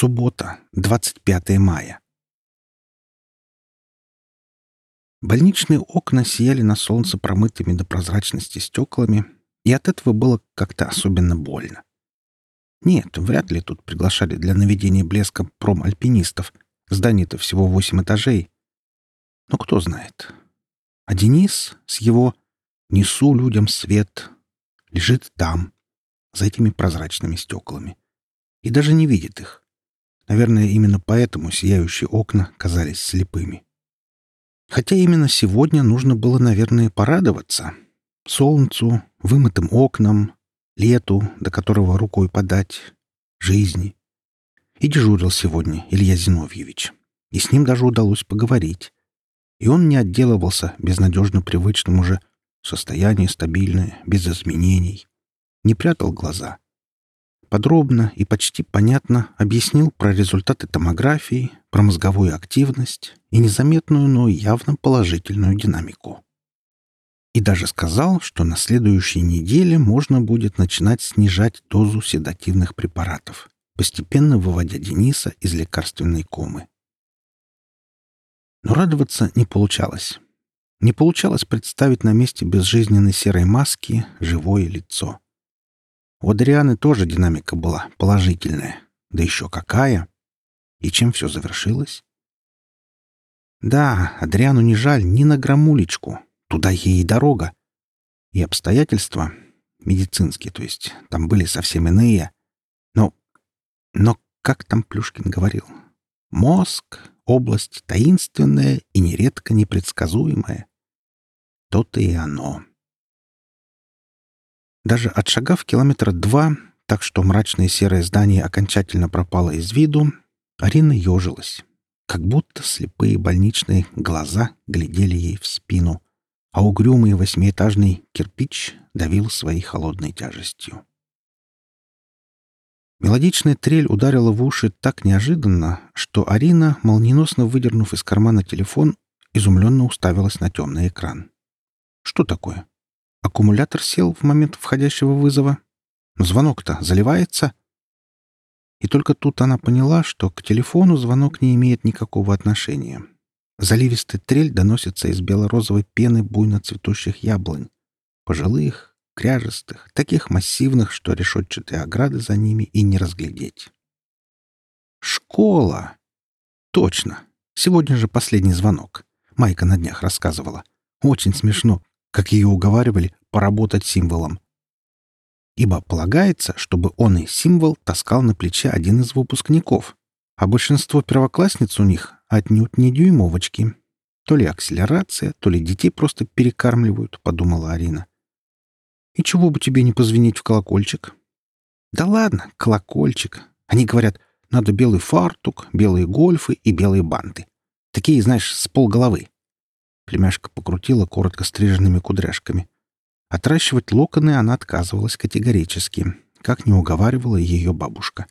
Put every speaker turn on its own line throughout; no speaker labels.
Суббота, 25 мая. Больничные окна сияли на солнце промытыми до прозрачности стеклами, и от этого было как-то особенно больно. Нет, вряд ли тут приглашали для наведения блеска промальпинистов. Здание-то всего восемь этажей. Но кто знает. А Денис с его «несу людям свет» лежит там, за этими прозрачными стеклами, и даже не видит их. Наверное, именно поэтому сияющие окна казались слепыми. Хотя именно сегодня нужно было, наверное, порадоваться. Солнцу, вымытым окнам, лету, до которого рукой подать, жизни. И дежурил сегодня Илья Зиновьевич. И с ним даже удалось поговорить. И он не отделывался безнадежно привычным уже состояние стабильное, без изменений. Не прятал глаза подробно и почти понятно объяснил про результаты томографии, про мозговую активность и незаметную, но явно положительную динамику. И даже сказал, что на следующей неделе можно будет начинать снижать дозу седативных препаратов, постепенно выводя Дениса из лекарственной комы. Но радоваться не получалось. Не получалось представить на месте безжизненной серой маски живое лицо. У Адрианы тоже динамика была положительная. Да еще какая! И чем все завершилось? Да, Адриану не жаль ни на грамулечку. Туда ей и дорога. И обстоятельства, медицинские, то есть, там были совсем иные. Но, но как там Плюшкин говорил? Мозг — область таинственная и нередко непредсказуемая. То-то и оно. Даже отшагав километра два, так что мрачное серое здание окончательно пропало из виду, Арина ежилась, как будто слепые больничные глаза глядели ей в спину, а угрюмый восьмиэтажный кирпич давил своей холодной тяжестью. Мелодичная трель ударила в уши так неожиданно, что Арина, молниеносно выдернув из кармана телефон, изумленно уставилась на темный экран. Что такое? Аккумулятор сел в момент входящего вызова. Звонок-то заливается. И только тут она поняла, что к телефону звонок не имеет никакого отношения. Заливистый трель доносится из бело-розовой пены буйно цветущих яблонь. Пожилых, кряжестых, таких массивных, что решетчатые ограды за ними и не разглядеть. «Школа!» «Точно! Сегодня же последний звонок. Майка на днях рассказывала. Очень смешно как ее уговаривали, поработать символом. Ибо полагается, чтобы он и символ таскал на плече один из выпускников, а большинство первоклассниц у них отнюдь не дюймовочки. То ли акселерация, то ли детей просто перекармливают, подумала Арина. И чего бы тебе не позвонить в колокольчик? Да ладно, колокольчик. Они говорят, надо белый фартук, белые гольфы и белые банты. Такие, знаешь, с полголовы. Племяшка покрутила коротко стриженными кудряшками. Отращивать локоны она отказывалась категорически, как не уговаривала ее бабушка.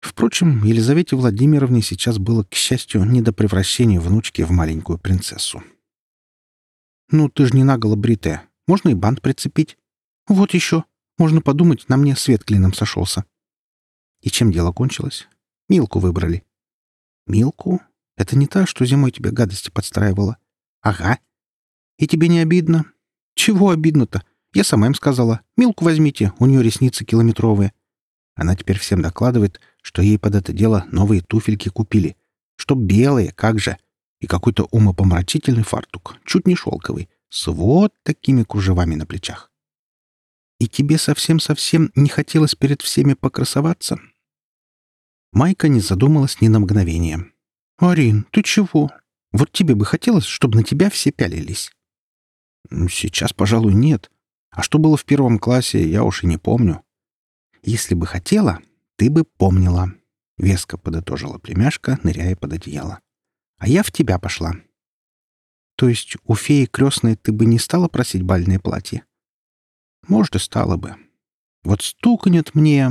Впрочем, Елизавете Владимировне сейчас было, к счастью, не до превращения внучки в маленькую принцессу. «Ну, ты ж не наголо бритая. Можно и бант прицепить. Вот еще. Можно подумать, на мне свет клином сошелся». И чем дело кончилось? Милку выбрали. «Милку? Это не та, что зимой тебе гадости подстраивала?» «Ага. И тебе не обидно?» «Чего обидно-то? Я сама им сказала. Милку возьмите, у нее ресницы километровые». Она теперь всем докладывает, что ей под это дело новые туфельки купили. Чтоб белые, как же. И какой-то умопомрачительный фартук, чуть не шелковый, с вот такими кружевами на плечах. И тебе совсем-совсем не хотелось перед всеми покрасоваться?» Майка не задумалась ни на мгновение. «Арин, ты чего? Вот тебе бы хотелось, чтобы на тебя все пялились?» «Сейчас, пожалуй, нет. А что было в первом классе, я уж и не помню». «Если бы хотела, ты бы помнила», — веско подытожила племяшка, ныряя под одеяло. «А я в тебя пошла». «То есть у феи крестной ты бы не стала просить бальное платье?» «Может, и стала бы. Вот стукнет мне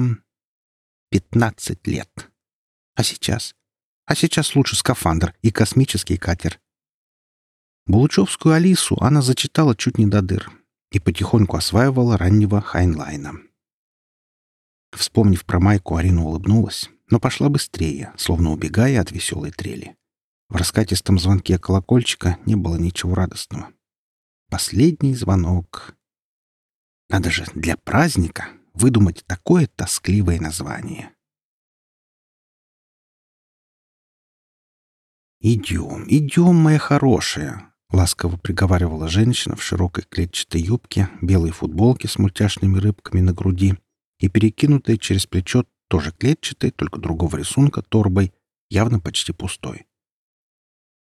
пятнадцать лет. А сейчас? А сейчас лучше скафандр и космический катер. Булычевскую Алису она зачитала чуть не до дыр и потихоньку осваивала раннего Хайнлайна. Вспомнив про майку, Арина улыбнулась, но пошла быстрее, словно убегая от веселой трели. В раскатистом звонке колокольчика не было ничего радостного. Последний звонок. Надо же для праздника выдумать такое тоскливое название. «Идем, идем, моя хорошая», — ласково приговаривала женщина в широкой клетчатой юбке, белой футболке с мультяшными рыбками на груди и перекинутой через плечо тоже клетчатой, только другого рисунка, торбой, явно почти пустой.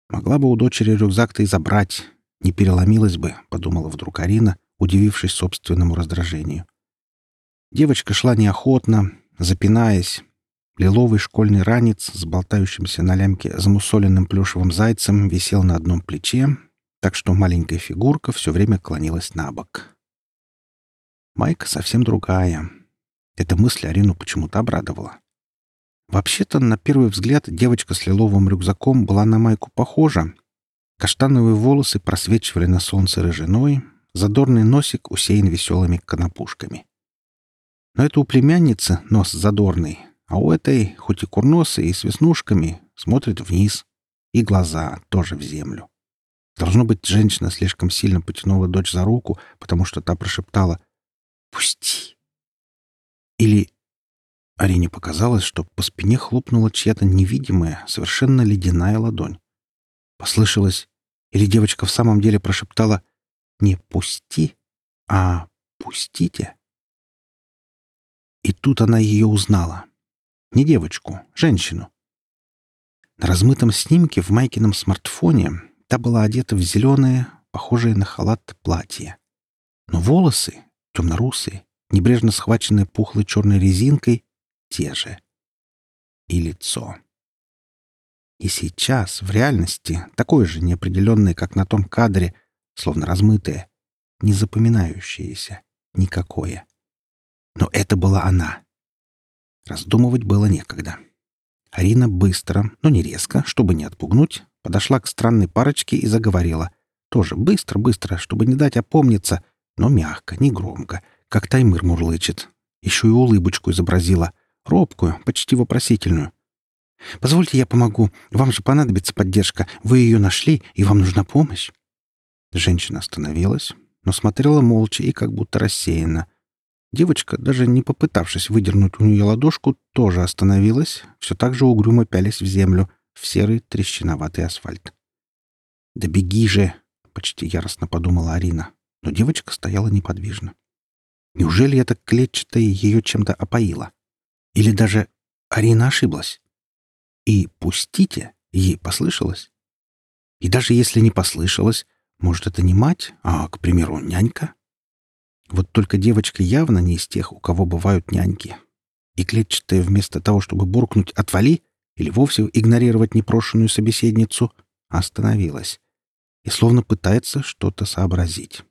Могла бы у дочери рюкзак-то и забрать, не переломилась бы, подумала вдруг Арина, удивившись собственному раздражению. Девочка шла неохотно, запинаясь, Лиловый школьный ранец с болтающимся на лямке замусоленным плюшевым зайцем висел на одном плече, так что маленькая фигурка все время клонилась на бок. Майка совсем другая. Эта мысль Арину почему-то обрадовала. Вообще-то, на первый взгляд, девочка с лиловым рюкзаком была на Майку похожа. Каштановые волосы просвечивали на солнце рыжиной, задорный носик усеян веселыми конопушками. Но это у племянницы нос задорный, а у этой, хоть и курносой и с веснушками, смотрит вниз. И глаза тоже в землю. Должно быть, женщина слишком сильно потянула дочь за руку, потому что та прошептала «Пусти!». Или Арине показалось, что по спине хлопнула чья-то невидимая, совершенно ледяная ладонь. Послышалось, или девочка в самом деле прошептала не «пусти», а «пустите». И тут она ее узнала. Не девочку, женщину. На размытом снимке в Майкином смартфоне та была одета в зеленое, похожее на халат платье. Но волосы, темно-русые, небрежно схваченные пухлой черной резинкой, те же. И лицо. И сейчас, в реальности, такое же неопределенное, как на том кадре, словно размытое, не запоминающееся, никакое. Но это была она, Раздумывать было некогда. Арина быстро, но не резко, чтобы не отпугнуть, подошла к странной парочке и заговорила. Тоже быстро-быстро, чтобы не дать опомниться, но мягко, не громко, как таймыр мурлычет. Еще и улыбочку изобразила. Робкую, почти вопросительную. «Позвольте, я помогу. Вам же понадобится поддержка. Вы ее нашли, и вам нужна помощь». Женщина остановилась, но смотрела молча и как будто рассеянно. Девочка, даже не попытавшись выдернуть у нее ладошку, тоже остановилась, все так же угрюмо пялись в землю, в серый трещиноватый асфальт. «Да беги же!» — почти яростно подумала Арина, но девочка стояла неподвижно. Неужели это клетчатое ее чем-то опоило? Или даже Арина ошиблась? И «пустите» ей послышалось? И даже если не послышалось, может, это не мать, а, к примеру, нянька? Вот только девочка явно не из тех, у кого бывают няньки. И клетчатая вместо того, чтобы буркнуть «отвали» или вовсе игнорировать непрошенную собеседницу, остановилась и словно пытается что-то сообразить.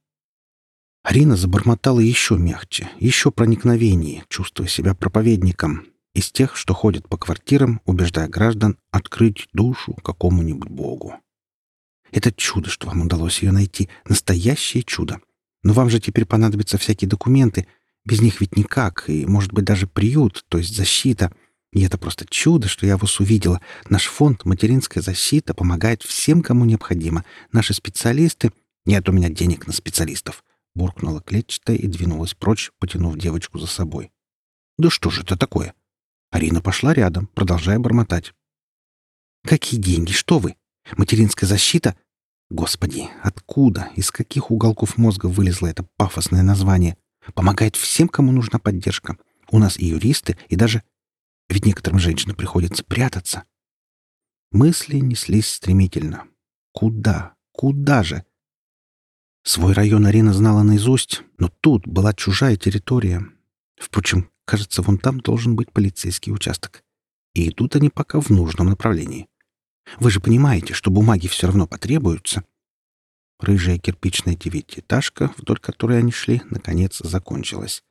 Арина забормотала еще мягче, еще проникновеннее, чувствуя себя проповедником, из тех, что ходят по квартирам, убеждая граждан открыть душу какому-нибудь богу. Это чудо, что вам удалось ее найти, настоящее чудо. Но вам же теперь понадобятся всякие документы. Без них ведь никак, и, может быть, даже приют, то есть защита. И это просто чудо, что я вас увидела. Наш фонд «Материнская защита» помогает всем, кому необходимо. Наши специалисты... Нет у меня денег на специалистов. Буркнула клетчатая и двинулась прочь, потянув девочку за собой. Да что же это такое? Арина пошла рядом, продолжая бормотать. «Какие деньги? Что вы? Материнская защита? Господи, откуда, из каких уголков мозга вылезло это пафосное название? Помогает всем, кому нужна поддержка. У нас и юристы, и даже... Ведь некоторым женщинам приходится прятаться. Мысли неслись стремительно. Куда? Куда же? Свой район Арина знала наизусть, но тут была чужая территория. Впрочем, кажется, вон там должен быть полицейский участок. И идут они пока в нужном направлении. Вы же понимаете, что бумаги все равно потребуются. Рыжая кирпичная девятиэтажка, вдоль которой они шли, наконец закончилась.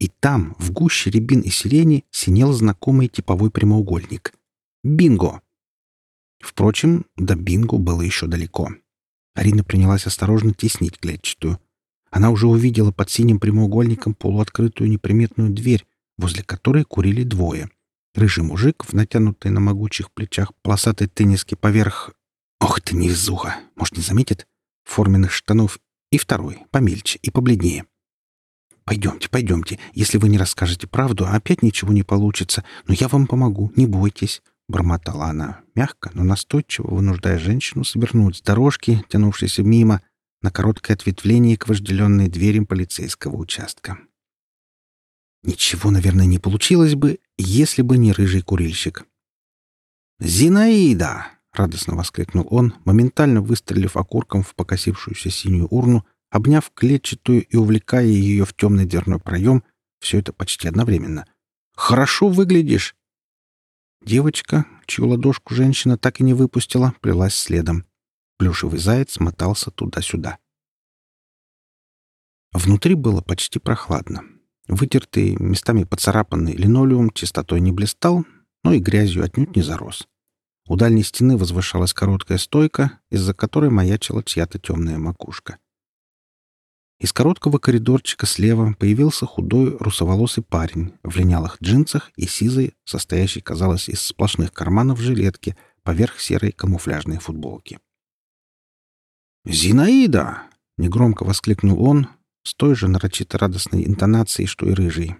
И там, в гуще рябин и сирени, синел знакомый типовой прямоугольник. Бинго! Впрочем, до бинго было еще далеко. Арина принялась осторожно теснить клетчатую. Она уже увидела под синим прямоугольником полуоткрытую неприметную дверь, возле которой курили двое. Рыжий мужик в натянутой на могучих плечах полосатой тенниски поверх... Ох ты, невезуха! Может, не заметит? Форменных штанов. И второй, помельче и побледнее. «Пойдемте, пойдемте. Если вы не расскажете правду, опять ничего не получится. Но я вам помогу, не бойтесь», — бормотала она, мягко, но настойчиво вынуждая женщину свернуть с дорожки, тянувшейся мимо, на короткое ответвление к вожделенной двери полицейского участка. Ничего, наверное, не получилось бы, если бы не рыжий курильщик. «Зинаида!» — радостно воскликнул он, моментально выстрелив окурком в покосившуюся синюю урну, обняв клетчатую и увлекая ее в темный дверной проем, все это почти одновременно. «Хорошо выглядишь!» Девочка, чью ладошку женщина так и не выпустила, плелась следом. Плюшевый заяц мотался туда-сюда. Внутри было почти прохладно. Вытертый, местами поцарапанный линолеум чистотой не блистал, но и грязью отнюдь не зарос. У дальней стены возвышалась короткая стойка, из-за которой маячила чья-то темная макушка. Из короткого коридорчика слева появился худой русоволосый парень в линялых джинсах и сизой, состоящей, казалось, из сплошных карманов жилетки, поверх серой камуфляжной футболки. «Зинаида!» — негромко воскликнул он, с той же нарочито радостной интонацией, что и рыжий.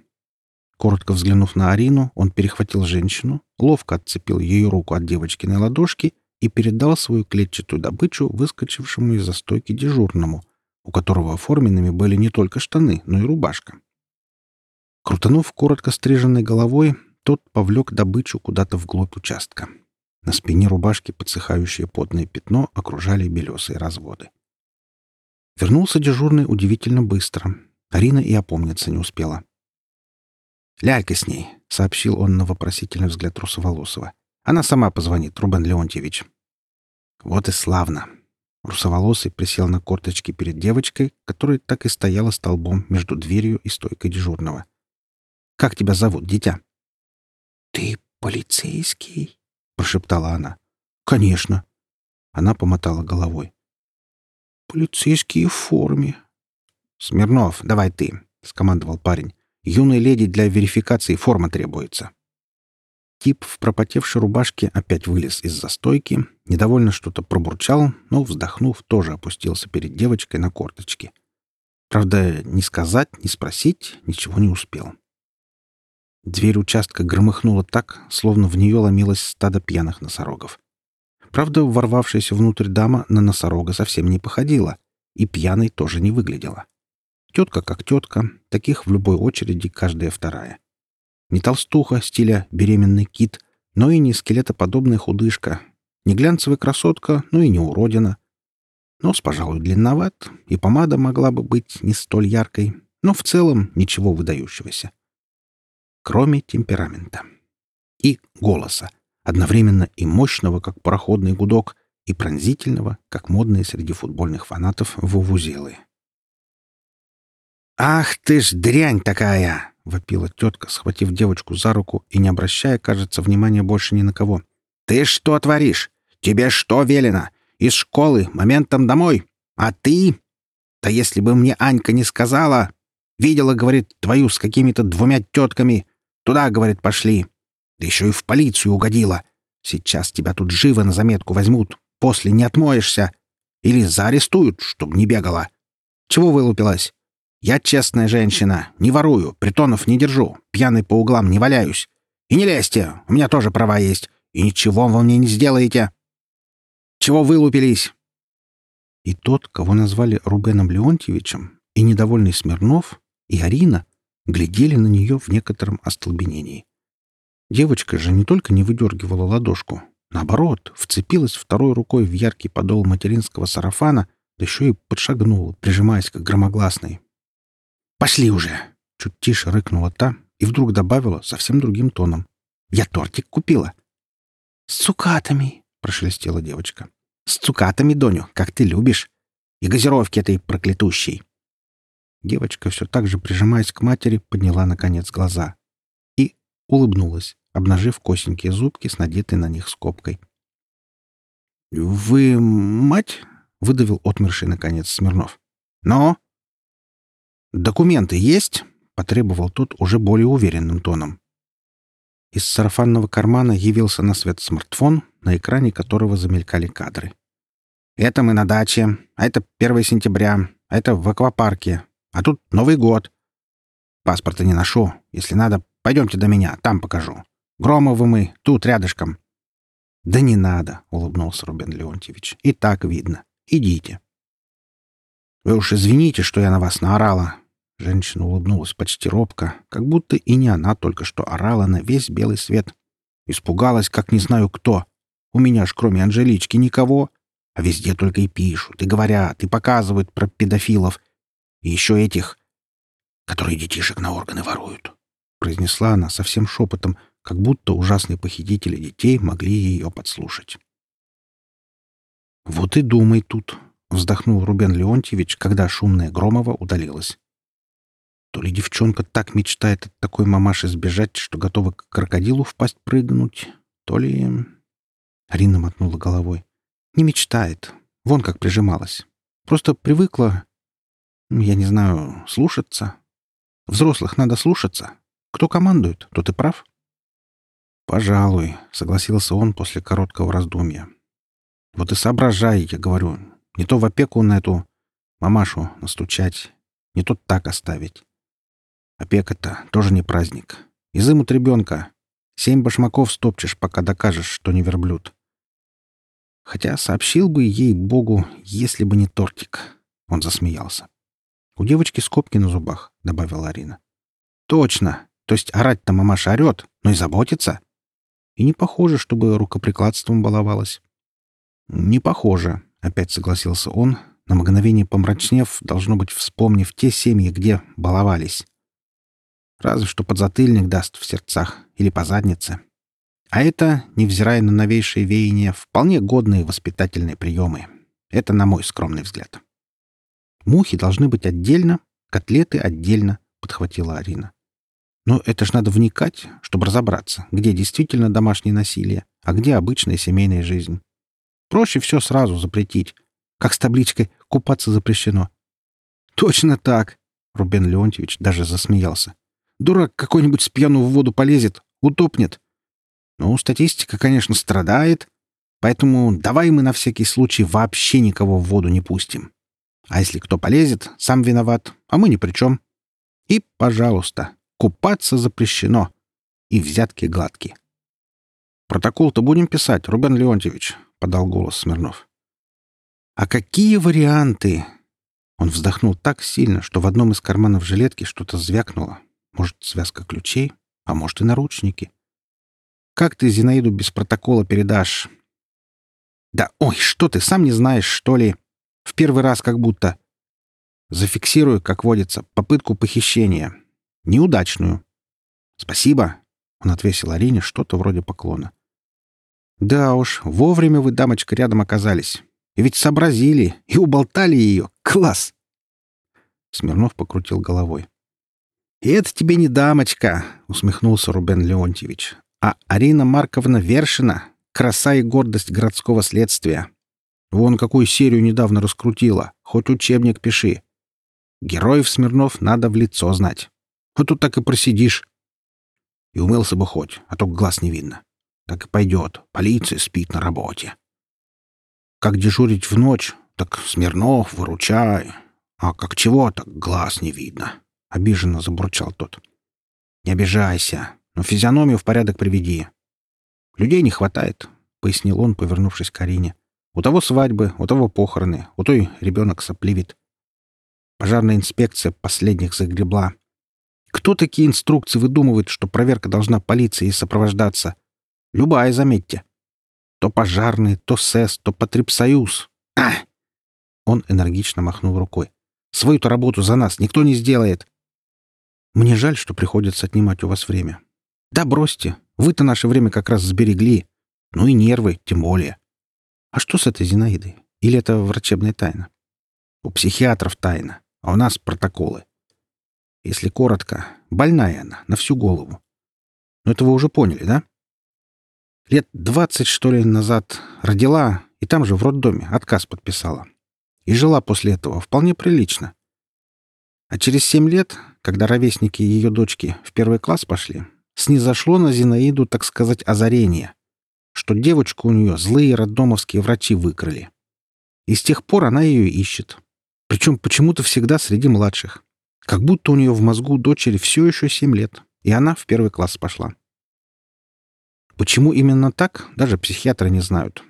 Коротко взглянув на Арину, он перехватил женщину, ловко отцепил ее руку от девочкиной ладошки и передал свою клетчатую добычу выскочившему из-за стойки дежурному, у которого оформленными были не только штаны, но и рубашка. Крутанув коротко стриженной головой, тот повлек добычу куда-то вглубь участка. На спине рубашки подсыхающее потное пятно окружали белесые разводы. Вернулся дежурный удивительно быстро. Арина и опомниться не успела. «Лялька с ней», — сообщил он на вопросительный взгляд Русоволосова. «Она сама позвонит, Рубен Леонтьевич». «Вот и славно». Русоволосый присел на корточки перед девочкой, которая так и стояла столбом между дверью и стойкой дежурного. «Как тебя зовут, дитя?»
«Ты полицейский?»
— прошептала она. «Конечно». Она помотала головой.
«Полицейские в форме».
«Смирнов, давай ты», — скомандовал парень. «Юной леди для верификации форма требуется». Тип в пропотевшей рубашке опять вылез из застойки, недовольно что-то пробурчал, но, вздохнув, тоже опустился перед девочкой на корточки. Правда, ни сказать, ни спросить ничего не успел. Дверь участка громыхнула так, словно в нее ломилось стадо пьяных носорогов. Правда, ворвавшаяся внутрь дама на носорога совсем не походила, и пьяной тоже не выглядела. Тетка как тетка, таких в любой очереди каждая вторая. Не толстуха стиля беременный кит, но и не скелетоподобная худышка, не глянцевая красотка, но и не уродина. Нос, пожалуй, длинноват, и помада могла бы быть не столь яркой, но в целом ничего выдающегося. Кроме темперамента. И голоса — одновременно и мощного, как пароходный гудок, и пронзительного, как модные среди футбольных фанатов вувузелы. «Ах ты ж дрянь такая!» — вопила тетка, схватив девочку за руку и не обращая, кажется, внимания больше ни на кого. «Ты что творишь? Тебе что велено? Из школы моментом домой? А ты? Да если бы мне Анька не сказала! Видела, говорит, твою с какими-то двумя тетками. Туда, говорит, пошли. Да еще и в полицию угодила. Сейчас тебя тут живо на заметку возьмут. После не отмоешься. Или заарестуют, чтоб не бегала. Чего вылупилась? Я честная женщина, не ворую, притонов не держу, пьяный по углам не валяюсь. И не лезьте, у меня тоже права есть, и ничего вы мне не сделаете. Чего вылупились?» И тот, кого назвали Рубеном Леонтьевичем, и недовольный Смирнов, и Арина глядели на нее в некотором остолбенении. Девочка же не только не выдергивала ладошку, наоборот, вцепилась второй рукой в яркий подол материнского сарафана, да еще и подшагнула, прижимаясь к громогласной. «Пошли уже!» — чуть тише рыкнула та и вдруг добавила совсем другим тоном. «Я тортик купила».
«С цукатами!» — прошелестела девочка.
«С цукатами, Доню, как ты любишь. И газировки этой проклятущей». Девочка, все так же прижимаясь к матери, подняла, наконец, глаза улыбнулась обнажив косенькие зубки с надетой на них скобкой. «Вы мать?» — выдавил отмерший, наконец, Смирнов. «Но?» «Документы есть?» — потребовал тот уже более уверенным тоном. Из сарафанного кармана явился на свет смартфон, на экране которого замелькали кадры. «Это мы на даче, а это 1 сентября, а это в аквапарке, а тут Новый год. Паспорта не ношу. Если надо, пойдемте до меня, там покажу. Громовы мы, тут рядышком». «Да не надо», — улыбнулся Рубен Леонтьевич. «И так видно. Идите». «Вы уж извините, что я на вас наорала». Женщина улыбнулась почти робко, как будто и не она только что орала на весь белый свет. Испугалась, как не знаю кто. У меня ж кроме Анжелички никого. А везде только и пишут, и говорят, и показывают про педофилов. И еще этих, которые детишек на органы воруют. Произнесла она совсем шепотом, как будто ужасные похитители детей могли ее подслушать. «Вот и думай тут», — вздохнул Рубен Леонтьевич, когда шумная Громова удалилась. То ли девчонка так мечтает от такой мамаши сбежать, что готова к крокодилу впасть прыгнуть, то ли... Арина мотнула головой. Не мечтает. Вон как прижималась. Просто привыкла, я не знаю, слушаться. Взрослых надо слушаться. Кто командует, тот и прав. Пожалуй, согласился он после короткого раздумья. Вот и соображай, я говорю. Не то в опеку на эту мамашу настучать, не то так оставить. Опека-то тоже не праздник. Изымут ребенка. Семь башмаков стопчешь, пока докажешь, что не верблюд. Хотя сообщил бы ей Богу, если бы не тортик. Он засмеялся. «У девочки скобки на зубах», — добавила Арина. «Точно. То есть орать-то мамаша орет, но и заботится. И не похоже, чтобы рукоприкладством баловалась». «Не похоже», — опять согласился он, на мгновение помрачнев, должно быть, вспомнив те семьи, где баловались. Разве что подзатыльник даст в сердцах или по заднице. А это, невзирая на новейшие веяния, вполне годные воспитательные приемы. Это на мой скромный взгляд. Мухи должны быть отдельно, котлеты отдельно, подхватила Арина. Но это ж надо вникать, чтобы разобраться, где действительно домашнее насилие, а где обычная семейная жизнь. Проще все сразу запретить. Как с табличкой «Купаться запрещено». «Точно так!» — Рубен Леонтьевич даже засмеялся. Дурак какой-нибудь с пьяну в воду полезет, утопнет. Ну, статистика, конечно, страдает, поэтому давай мы на всякий случай вообще никого в воду не пустим. А если кто полезет, сам виноват, а мы ни при чем. И, пожалуйста, купаться запрещено. И взятки гладкие. «Протокол-то будем писать, Рубен Леонтьевич», — подал голос Смирнов. «А какие варианты?» Он вздохнул так сильно, что в одном из карманов жилетки что-то звякнуло, может, связка ключей, а может и наручники. Как ты Зинаиду без протокола передашь? Да ой, что ты, сам не знаешь, что ли? В первый раз как будто. Зафиксирую, как водится, попытку похищения. Неудачную. Спасибо. Он отвесил Арине что-то вроде поклона. Да уж, вовремя вы, дамочка, рядом оказались. И ведь сообразили и уболтали ее. Класс! Смирнов покрутил головой. «И это тебе не дамочка», — усмехнулся Рубен Леонтьевич, «а Арина Марковна Вершина, краса и гордость городского следствия. Вон какую серию недавно раскрутила, хоть учебник пиши. Героев Смирнов надо в лицо знать. А тут так и просидишь. И умылся бы хоть, а то глаз не видно. Так и пойдет, полиция спит на работе. Как дежурить в ночь, так Смирнов, выручай. А как чего, так глаз не видно. — обиженно забурчал тот. «Не обижайся, но физиономию в порядок приведи. Людей не хватает», — пояснил он, повернувшись к Арине. «У того свадьбы, у того похороны, у той ребенок сопливит. Пожарная инспекция последних загребла. Кто такие инструкции выдумывает, что проверка должна полицией сопровождаться? Любая, заметьте. То пожарный, то СЭС, то потребсоюз. А! Он энергично махнул рукой. Свою-то работу за нас никто не сделает. Мне жаль, что приходится отнимать у вас время. Да бросьте, вы-то наше время как раз сберегли. Ну и нервы, тем более. А что с этой Зинаидой? Или это врачебная тайна? У психиатров тайна, а у нас протоколы. Если коротко, больная она, на всю голову. Но это вы уже поняли, да? Лет двадцать, что ли, назад родила, и там же в роддоме отказ подписала. И жила после этого вполне прилично. А через семь лет когда ровесники ее дочки в первый класс пошли, снизошло на Зинаиду, так сказать, озарение, что девочку у нее злые роддомовские врачи выкрали. И с тех пор она ее ищет. Причем почему-то всегда среди младших. Как будто у нее в мозгу дочери все еще семь лет, и она в первый класс пошла. Почему именно так, даже психиатры не знают.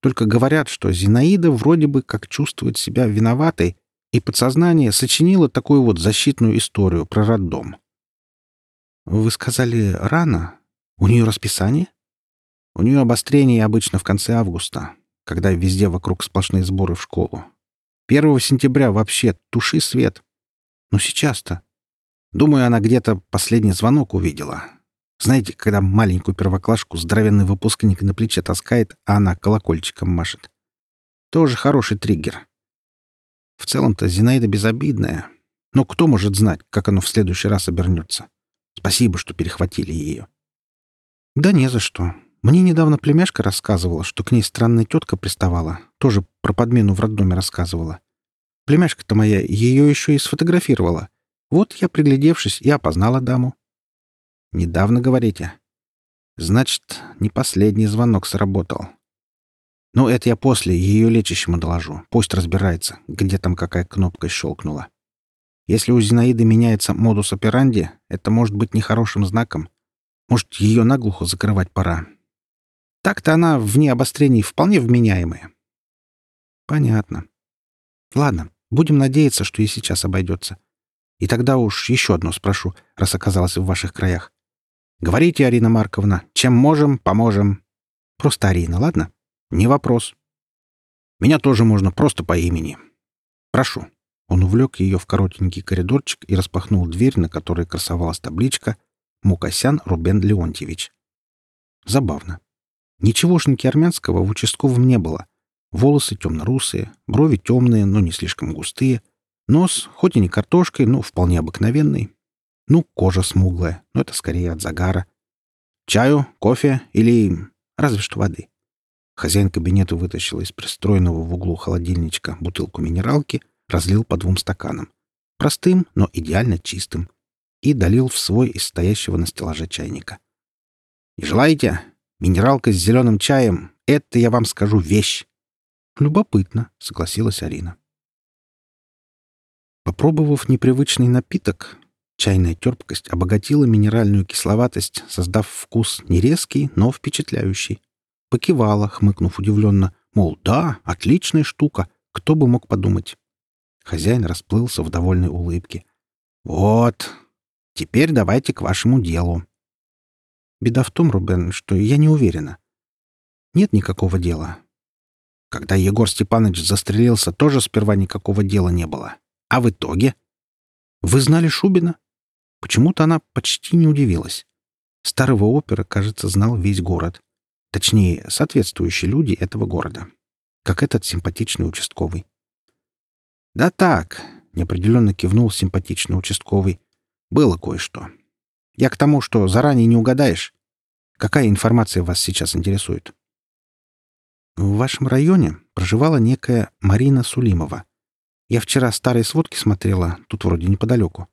Только говорят, что Зинаида вроде бы как чувствует себя виноватой, и подсознание сочинило такую вот защитную историю про роддом. Вы сказали рано? У нее расписание? У нее обострение обычно в конце августа, когда везде вокруг сплошные сборы в школу. Первого сентября вообще туши свет. Но сейчас-то... Думаю, она где-то последний звонок увидела. Знаете, когда маленькую первоклашку здоровенный выпускник на плече таскает, а она колокольчиком машет. Тоже хороший триггер. В целом-то Зинаида безобидная. Но кто может знать, как оно в следующий раз обернется? Спасибо, что перехватили ее. Да не за что. Мне недавно племяшка рассказывала, что к ней странная тетка приставала. Тоже про подмену в роддоме рассказывала. Племяшка-то моя ее еще и сфотографировала. Вот я, приглядевшись, и опознала даму. Недавно, говорите? Значит, не последний звонок сработал. Ну, это я после ее лечащему доложу. Пусть разбирается, где там какая кнопка щелкнула. Если у Зинаиды меняется модус операнди, это может быть нехорошим знаком. Может, ее наглухо закрывать пора. Так-то она вне обострений вполне вменяемая. Понятно. Ладно, будем надеяться, что и сейчас обойдется. И тогда уж еще одно спрошу, раз оказалась в ваших краях. Говорите, Арина Марковна, чем можем, поможем. Просто Арина, ладно? Не вопрос. Меня тоже можно просто по имени. Прошу. Он увлек ее в коротенький коридорчик и распахнул дверь, на которой красовалась табличка «Мукасян Рубен Леонтьевич». Забавно. Ничегошники армянского в участковом не было. Волосы темно-русые, брови темные, но не слишком густые. Нос, хоть и не картошкой, но вполне обыкновенный. Ну, кожа смуглая, но это скорее от загара. Чаю, кофе или разве что воды. Хозяин кабинета вытащил из пристроенного в углу холодильничка бутылку минералки, разлил по двум стаканам. Простым, но идеально чистым. И долил в свой из стоящего на стеллаже чайника. «Не желаете? Минералка с зеленым чаем — это, я вам скажу, вещь!» «Любопытно», — согласилась Арина. Попробовав непривычный напиток, чайная терпкость обогатила минеральную кисловатость, создав вкус не резкий, но впечатляющий. Покивала, хмыкнув удивленно, мол, да, отличная штука, кто бы мог подумать. Хозяин расплылся в довольной улыбке. «Вот, теперь давайте к вашему делу». Беда в том, Рубен, что я не уверена. Нет никакого дела. Когда Егор Степанович застрелился, тоже сперва никакого дела не было. А в итоге? Вы знали Шубина? Почему-то она почти не удивилась. Старого опера, кажется, знал весь город. Точнее, соответствующие люди этого города. Как этот симпатичный участковый. «Да так», — неопределенно кивнул симпатичный участковый. «Было кое-что. Я к тому, что заранее не угадаешь. Какая информация вас сейчас интересует?» «В вашем районе проживала некая Марина Сулимова. Я вчера старые сводки смотрела, тут вроде неподалеку.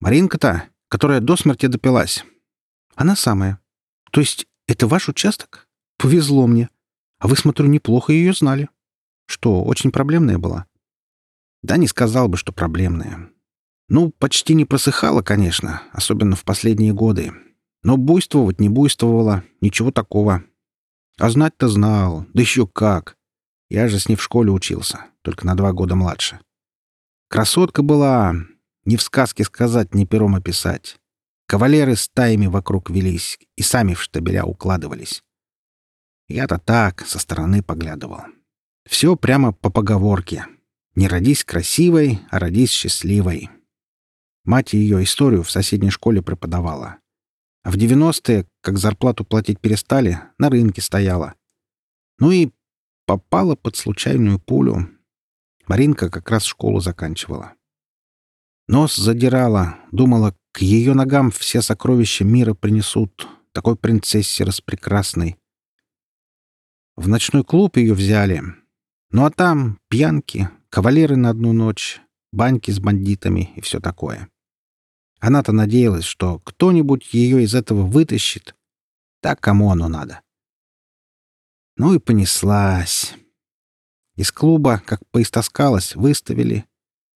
Маринка-то, которая до смерти допилась. Она самая. То есть это ваш участок? Повезло мне. А вы, смотрю, неплохо ее знали. Что, очень проблемная была? Да не сказал бы, что проблемная. Ну, почти не просыхала, конечно, особенно в последние годы. Но буйствовать не буйствовала, ничего такого. А знать-то знал, да еще как. Я же с ней в школе учился, только на два года младше. Красотка была, ни в сказке сказать, ни пером описать. Кавалеры стаями вокруг велись и сами в штабеля укладывались. Я-то так, со стороны поглядывал. Все прямо по поговорке. Не родись красивой, а родись счастливой. Мать ее историю в соседней школе преподавала. А в девяностые, как зарплату платить перестали, на рынке стояла. Ну и попала под случайную пулю. Маринка как раз школу заканчивала. Нос задирала, думала, к ее ногам все сокровища мира принесут, такой принцессе распрекрасной. В ночной клуб ее взяли. Ну а там пьянки, кавалеры на одну ночь, баньки с бандитами и все такое. Она-то надеялась, что кто-нибудь ее из этого вытащит. Так кому оно надо? Ну и понеслась. Из клуба, как поистаскалась, выставили.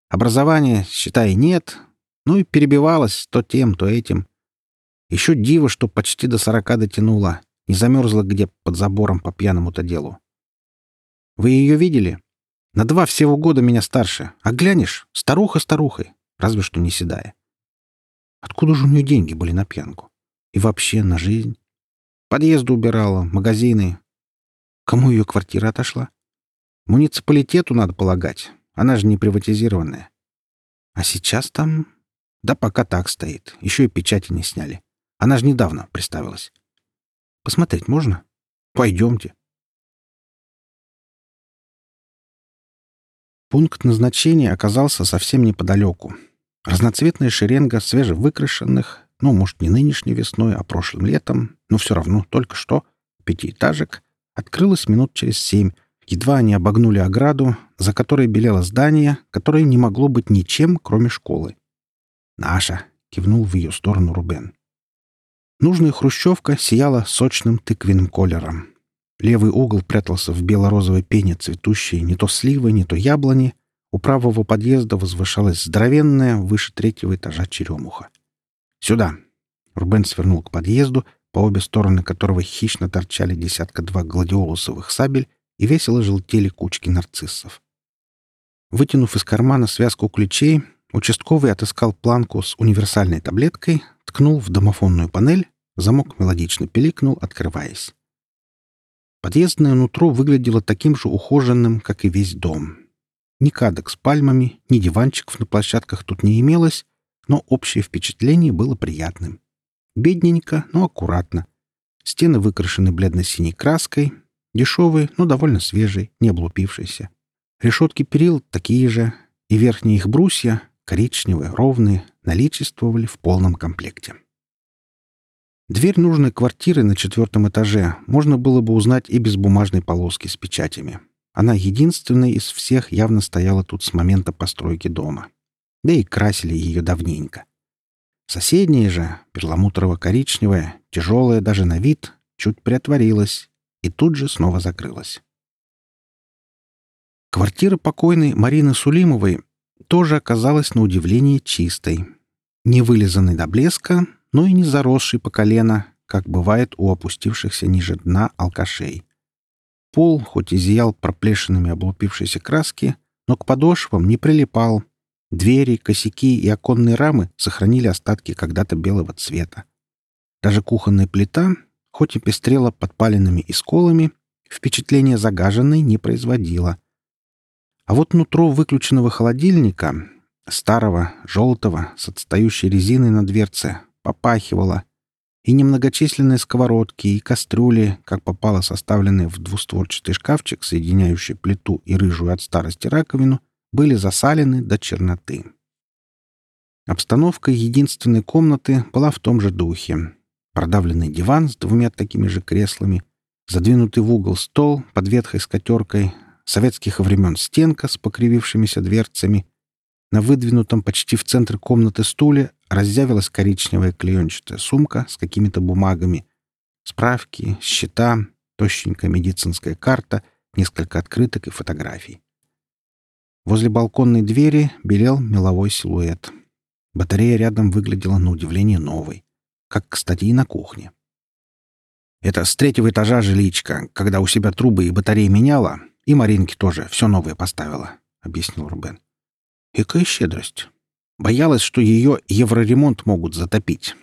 Образования, считай, нет. Ну и перебивалась то тем, то этим. Еще диво, что почти до сорока дотянула. Не замерзла где под забором по пьяному-то делу. Вы ее видели? На два всего года меня старше. А глянешь, старуха старухой. Разве что не седая. Откуда же у нее деньги были на пьянку? И вообще на жизнь? Подъезды убирала, магазины. Кому ее квартира отошла? Муниципалитету надо полагать. Она же не приватизированная. А сейчас там... Да пока так стоит. Еще и печати не сняли. Она же недавно представилась. Посмотреть можно? Пойдемте. Пункт назначения оказался совсем неподалеку. Разноцветная шеренга свежевыкрашенных, ну, может, не нынешней весной, а прошлым летом, но все равно только что, пятиэтажек, открылась минут через семь, едва они обогнули ограду, за которой белело здание, которое не могло быть ничем, кроме школы. «Наша!» — кивнул в ее сторону Рубен. Нужная хрущевка сияла сочным тыквенным колером. Левый угол прятался в бело-розовой пене цветущей не то сливы, не то яблони. У правого подъезда возвышалась здоровенная, выше третьего этажа черемуха. «Сюда!» Рубен свернул к подъезду, по обе стороны которого хищно торчали десятка-два гладиолусовых сабель и весело желтели кучки нарциссов. Вытянув из кармана связку ключей, участковый отыскал планку с универсальной таблеткой, ткнул в домофонную панель, замок мелодично пиликнул, открываясь. Подъездное нутро выглядело таким же ухоженным, как и весь дом. Ни кадок с пальмами, ни диванчиков на площадках тут не имелось, но общее впечатление было приятным. Бедненько, но аккуратно. Стены выкрашены бледно-синей краской, дешевые, но довольно свежие, не облупившиеся. Решетки перил такие же, и верхние их брусья, коричневые, ровные, наличествовали в полном комплекте. Дверь нужной квартиры на четвертом этаже можно было бы узнать и без бумажной полоски с печатями. Она единственная из всех явно стояла тут с момента постройки дома. Да и красили ее давненько. Соседняя же, перламутрово-коричневая, тяжелая даже на вид, чуть приотворилась и тут же снова закрылась. Квартира покойной Марины Сулимовой тоже оказалась на удивление чистой. Не вылизанной до блеска, но и не заросший по колено, как бывает у опустившихся ниже дна алкашей. Пол, хоть и зиял проплешинами облупившейся краски, но к подошвам не прилипал. Двери, косяки и оконные рамы сохранили остатки когда-то белого цвета. Даже кухонная плита, хоть и пестрела подпаленными исколами, впечатление загаженной не производила. А вот нутро выключенного холодильника, старого, желтого, с отстающей резиной на дверце, попахивало, и немногочисленные сковородки и кастрюли, как попало составленные в двустворчатый шкафчик, соединяющий плиту и рыжую от старости раковину, были засалены до черноты. Обстановка единственной комнаты была в том же духе. Продавленный диван с двумя такими же креслами, задвинутый в угол стол под ветхой скатеркой, советских времен стенка с покривившимися дверцами — на выдвинутом почти в центр комнаты стуле разъявилась коричневая клеенчатая сумка с какими-то бумагами. Справки, счета, тощенькая медицинская карта, несколько открыток и фотографий. Возле балконной двери белел меловой силуэт. Батарея рядом выглядела на удивление новой. Как, кстати, и на кухне. Это с третьего этажа жиличка, когда у себя трубы и батареи меняла, и Маринке тоже все новое поставила, — объяснил Рубен. Какая щедрость. Боялась, что ее евроремонт могут затопить.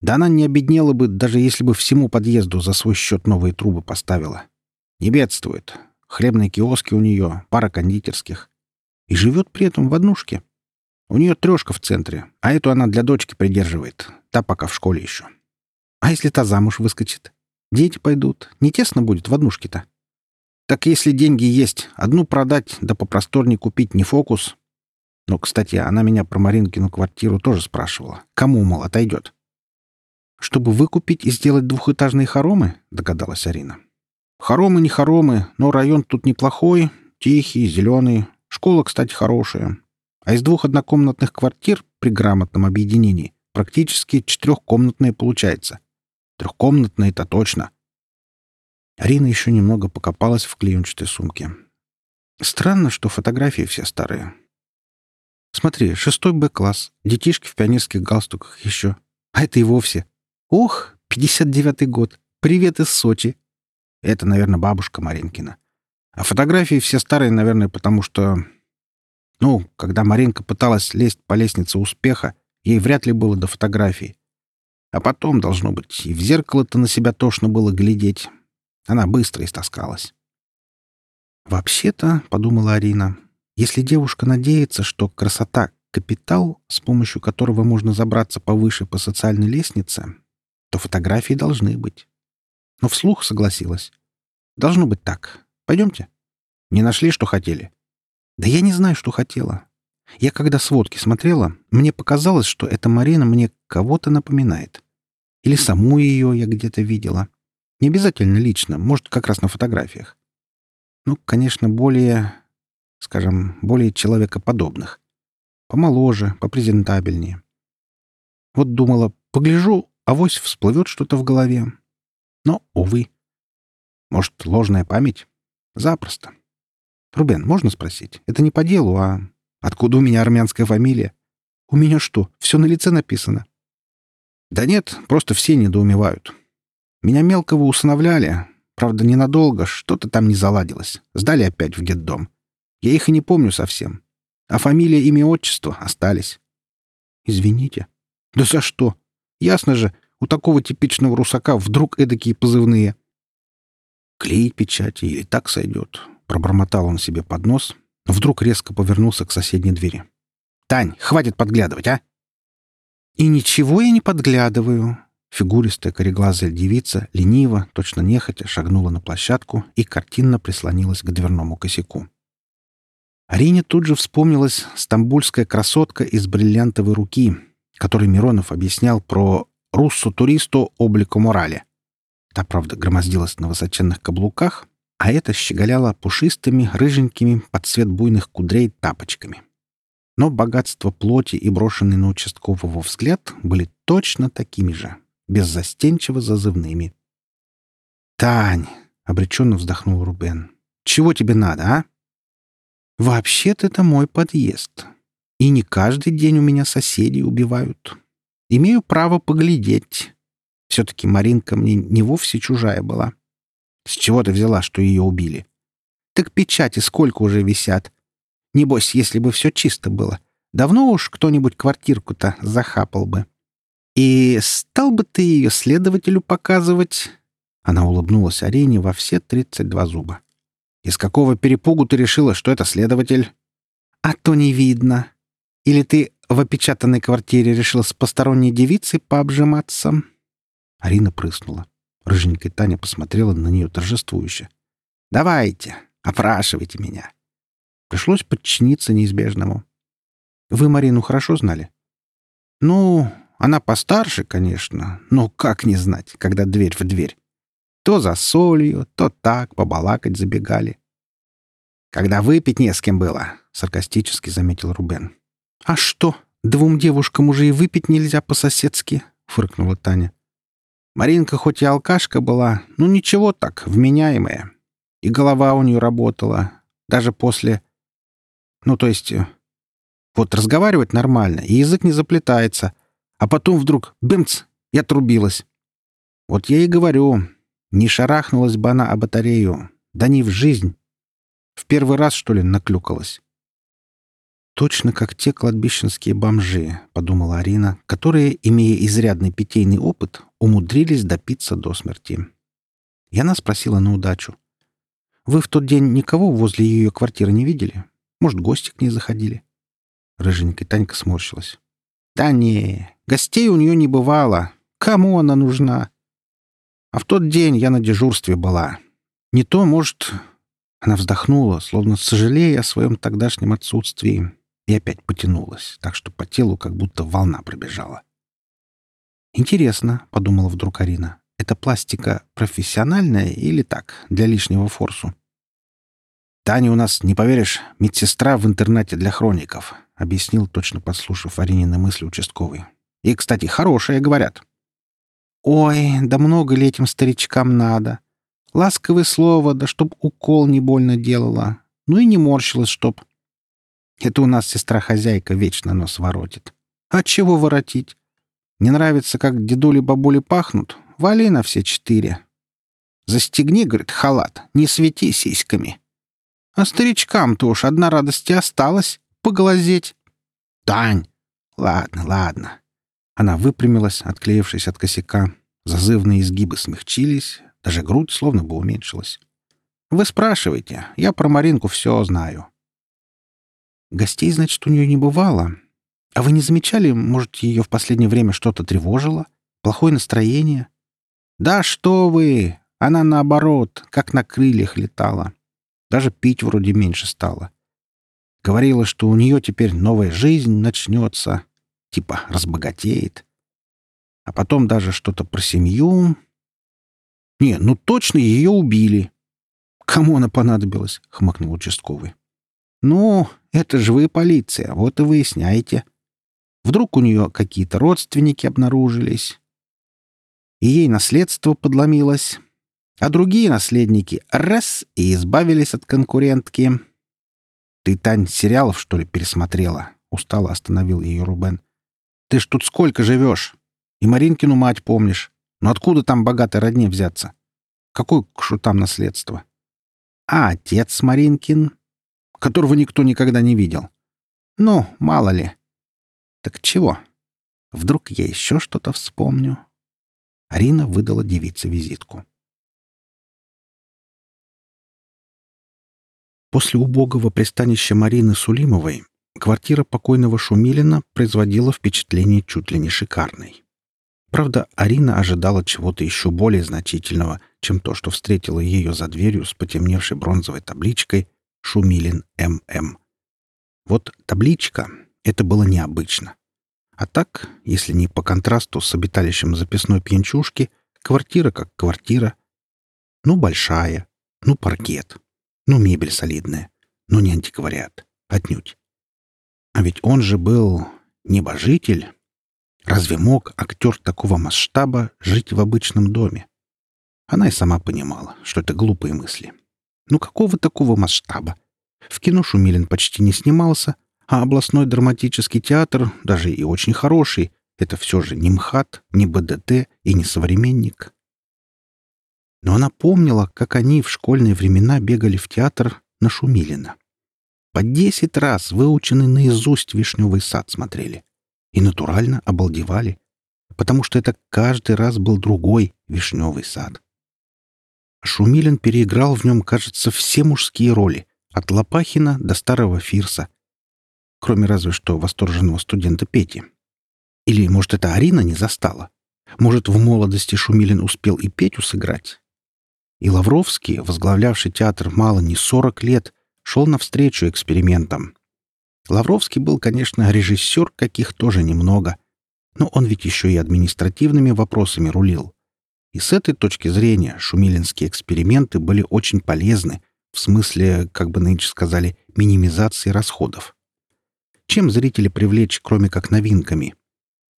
Да она не обеднела бы, даже если бы всему подъезду за свой счет новые трубы поставила. Не бедствует. Хлебные киоски у нее, пара кондитерских. И живет при этом в однушке. У нее трешка в центре, а эту она для дочки придерживает. Та пока в школе еще. А если та замуж выскочит? Дети пойдут. Не тесно будет в однушке-то. Так если деньги есть, одну продать да попросторней купить не фокус, но, кстати, она меня про Маринкину квартиру тоже спрашивала. Кому, мол, отойдет? «Чтобы выкупить и сделать двухэтажные хоромы?» — догадалась Арина. «Хоромы не хоромы, но район тут неплохой, тихий, зеленый. Школа, кстати, хорошая. А из двух однокомнатных квартир при грамотном объединении практически четырехкомнатная получается. Трехкомнатная — это точно. Арина еще немного покопалась в клеенчатой сумке. Странно, что фотографии все старые. Смотри, шестой Б-класс, детишки в пионерских галстуках еще. А это и вовсе. Ух, 59-й год. Привет из Сочи. Это, наверное, бабушка Маринкина. А фотографии все старые, наверное, потому что... Ну, когда Маринка пыталась лезть по лестнице успеха, ей вряд ли было до фотографий. А потом, должно быть, и в зеркало-то на себя тошно было глядеть. Она быстро истаскалась. «Вообще-то», — подумала Арина, — «если девушка надеется, что красота — капитал, с помощью которого можно забраться повыше по социальной лестнице, то фотографии должны быть». Но вслух согласилась. «Должно быть так. Пойдемте». «Не нашли, что хотели?» «Да я не знаю, что хотела. Я когда сводки смотрела, мне показалось, что эта Марина мне кого-то напоминает. Или саму ее я где-то видела. Не обязательно лично, может, как раз на фотографиях. Ну, конечно, более, скажем, более человекоподобных. Помоложе, попрезентабельнее. Вот думала, погляжу, авось всплывет что-то в голове. Но, увы. Может, ложная память? Запросто. Рубен, можно спросить? Это не по делу, а откуда у меня армянская фамилия? У меня что, все на лице написано? Да нет, просто все недоумевают. Меня мелкого усыновляли. Правда, ненадолго, что-то там не заладилось. Сдали опять в детдом. Я их и не помню совсем. А фамилия, имя, отчество остались. Извините. Да за что? Ясно же, у такого типичного русака вдруг эдакие позывные. Клеить печати или так сойдет. Пробормотал он себе под нос, но вдруг резко повернулся к соседней двери. «Тань, хватит подглядывать, а!» «И ничего я не подглядываю», Фигуристая кореглазая девица лениво, точно нехотя, шагнула на площадку и картинно прислонилась к дверному косяку. Арине тут же вспомнилась стамбульская красотка из бриллиантовой руки, которой Миронов объяснял про «руссу-туристу облику морали». Та, правда, громоздилась на высоченных каблуках, а эта щеголяла пушистыми, рыженькими, под цвет буйных кудрей тапочками. Но богатство плоти и брошенный на участкового взгляд были точно такими же, беззастенчиво зазывными. «Тань!» — обреченно вздохнул Рубен. «Чего тебе надо, а?» «Вообще-то это мой подъезд. И не каждый день у меня соседи убивают. Имею право поглядеть. Все-таки Маринка мне не вовсе чужая была. С чего ты взяла, что ее убили? Так печати сколько уже висят? Небось, если бы все чисто было, давно уж кто-нибудь квартирку-то захапал бы. «И стал бы ты ее следователю показывать?» Она улыбнулась Арине во все тридцать два зуба. «Из какого перепугу ты решила, что это следователь?» «А то не видно. Или ты в опечатанной квартире решила с посторонней девицей пообжиматься?» Арина прыснула. Рыженькая Таня посмотрела на нее торжествующе. «Давайте, опрашивайте меня». Пришлось подчиниться неизбежному. «Вы Марину хорошо знали?» «Ну, она постарше, конечно, но как не знать, когда дверь в дверь. То за солью, то так, побалакать забегали. «Когда выпить не с кем было», — саркастически заметил Рубен. «А что, двум девушкам уже и выпить нельзя по-соседски?» — фыркнула Таня. Маринка хоть и алкашка была, но ничего так, вменяемая. И голова у нее работала, даже после... Ну, то есть... Э, вот разговаривать нормально, и язык не заплетается — а потом вдруг — бэмц! — и отрубилась. Вот я и говорю, не шарахнулась бы она о батарею. Да не в жизнь. В первый раз, что ли, наклюкалась. «Точно как те кладбищенские бомжи», — подумала Арина, которые, имея изрядный питейный опыт, умудрились допиться до смерти. И она спросила на удачу. «Вы в тот день никого возле ее квартиры не видели? Может, гости к ней заходили?» Рыженькая Танька сморщилась. «Да не, Гостей у нее не бывало. Кому она нужна? А в тот день я на дежурстве была. Не то, может... Она вздохнула, словно сожалея о своем тогдашнем отсутствии, и опять потянулась, так что по телу как будто волна пробежала. «Интересно», — подумала вдруг Арина, — «это пластика профессиональная или так, для лишнего форсу?» «Таня у нас, не поверишь, медсестра в интернате для хроников», — объяснил, точно подслушав Аринины мысли участковый. И, кстати, хорошая, говорят. Ой, да много ли этим старичкам надо? Ласковое слово, да чтоб укол не больно делала. Ну и не морщилась, чтоб. Это у нас сестра-хозяйка вечно нос воротит. А чего воротить? Не нравится, как дедули-бабули пахнут? Вали на все четыре. Застегни, говорит, халат, не свети сиськами. А старичкам-то уж одна радость и осталась — поглазеть. Тань! Ладно, ладно. Она выпрямилась, отклеившись от косяка. Зазывные изгибы смягчились, даже грудь словно бы уменьшилась. «Вы спрашиваете, я про Маринку все знаю». «Гостей, значит, у нее не бывало. А вы не замечали, может, ее в последнее время что-то тревожило? Плохое настроение?» «Да что вы! Она, наоборот, как на крыльях летала. Даже пить вроде меньше стало. Говорила, что у нее теперь новая жизнь начнется, типа разбогатеет. А потом даже что-то про семью. Не, ну точно ее убили. Кому она понадобилась? — хмыкнул участковый. Ну, это же вы полиция, вот и выясняйте. Вдруг у нее какие-то родственники обнаружились. И ей наследство подломилось. А другие наследники — раз — и избавились от конкурентки. «Ты, Тань, сериалов, что ли, пересмотрела?» — устало остановил ее Рубен. «Ты ж тут сколько живешь? И Маринкину мать помнишь. Но откуда там богатой родне взяться? Какое к шутам наследство? А отец Маринкин, которого никто никогда не видел. Ну, мало ли. Так чего? Вдруг я еще что-то вспомню?» Арина выдала девице визитку. После убогого пристанища Марины Сулимовой квартира покойного Шумилина производила впечатление чуть ли не шикарной. Правда, Арина ожидала чего-то еще более значительного, чем то, что встретила ее за дверью с потемневшей бронзовой табличкой «Шумилин М.М». Вот табличка — это было необычно. А так, если не по контрасту с обиталищем записной пьянчушки, квартира как квартира. Ну, большая, ну, паркет, ну, мебель солидная. Ну, не антиквариат. Отнюдь. А ведь он же был небожитель. Разве мог актер такого масштаба жить в обычном доме? Она и сама понимала, что это глупые мысли. Ну, какого такого масштаба? В кино Шумилин почти не снимался, а областной драматический театр, даже и очень хороший, это все же не МХАТ, не БДТ и не современник но она помнила, как они в школьные времена бегали в театр на Шумилина. По десять раз выученный наизусть «Вишневый сад» смотрели. И натурально обалдевали, потому что это каждый раз был другой «Вишневый сад». Шумилин переиграл в нем, кажется, все мужские роли, от Лопахина до старого Фирса, кроме разве что восторженного студента Пети. Или, может, это Арина не застала? Может, в молодости Шумилин успел и Петю сыграть? И Лавровский, возглавлявший театр мало не 40 лет, шел навстречу экспериментам. Лавровский был, конечно, режиссер, каких тоже немного, но он ведь еще и административными вопросами рулил. И с этой точки зрения шумилинские эксперименты были очень полезны, в смысле, как бы нынче сказали, минимизации расходов. Чем зрители привлечь, кроме как новинками?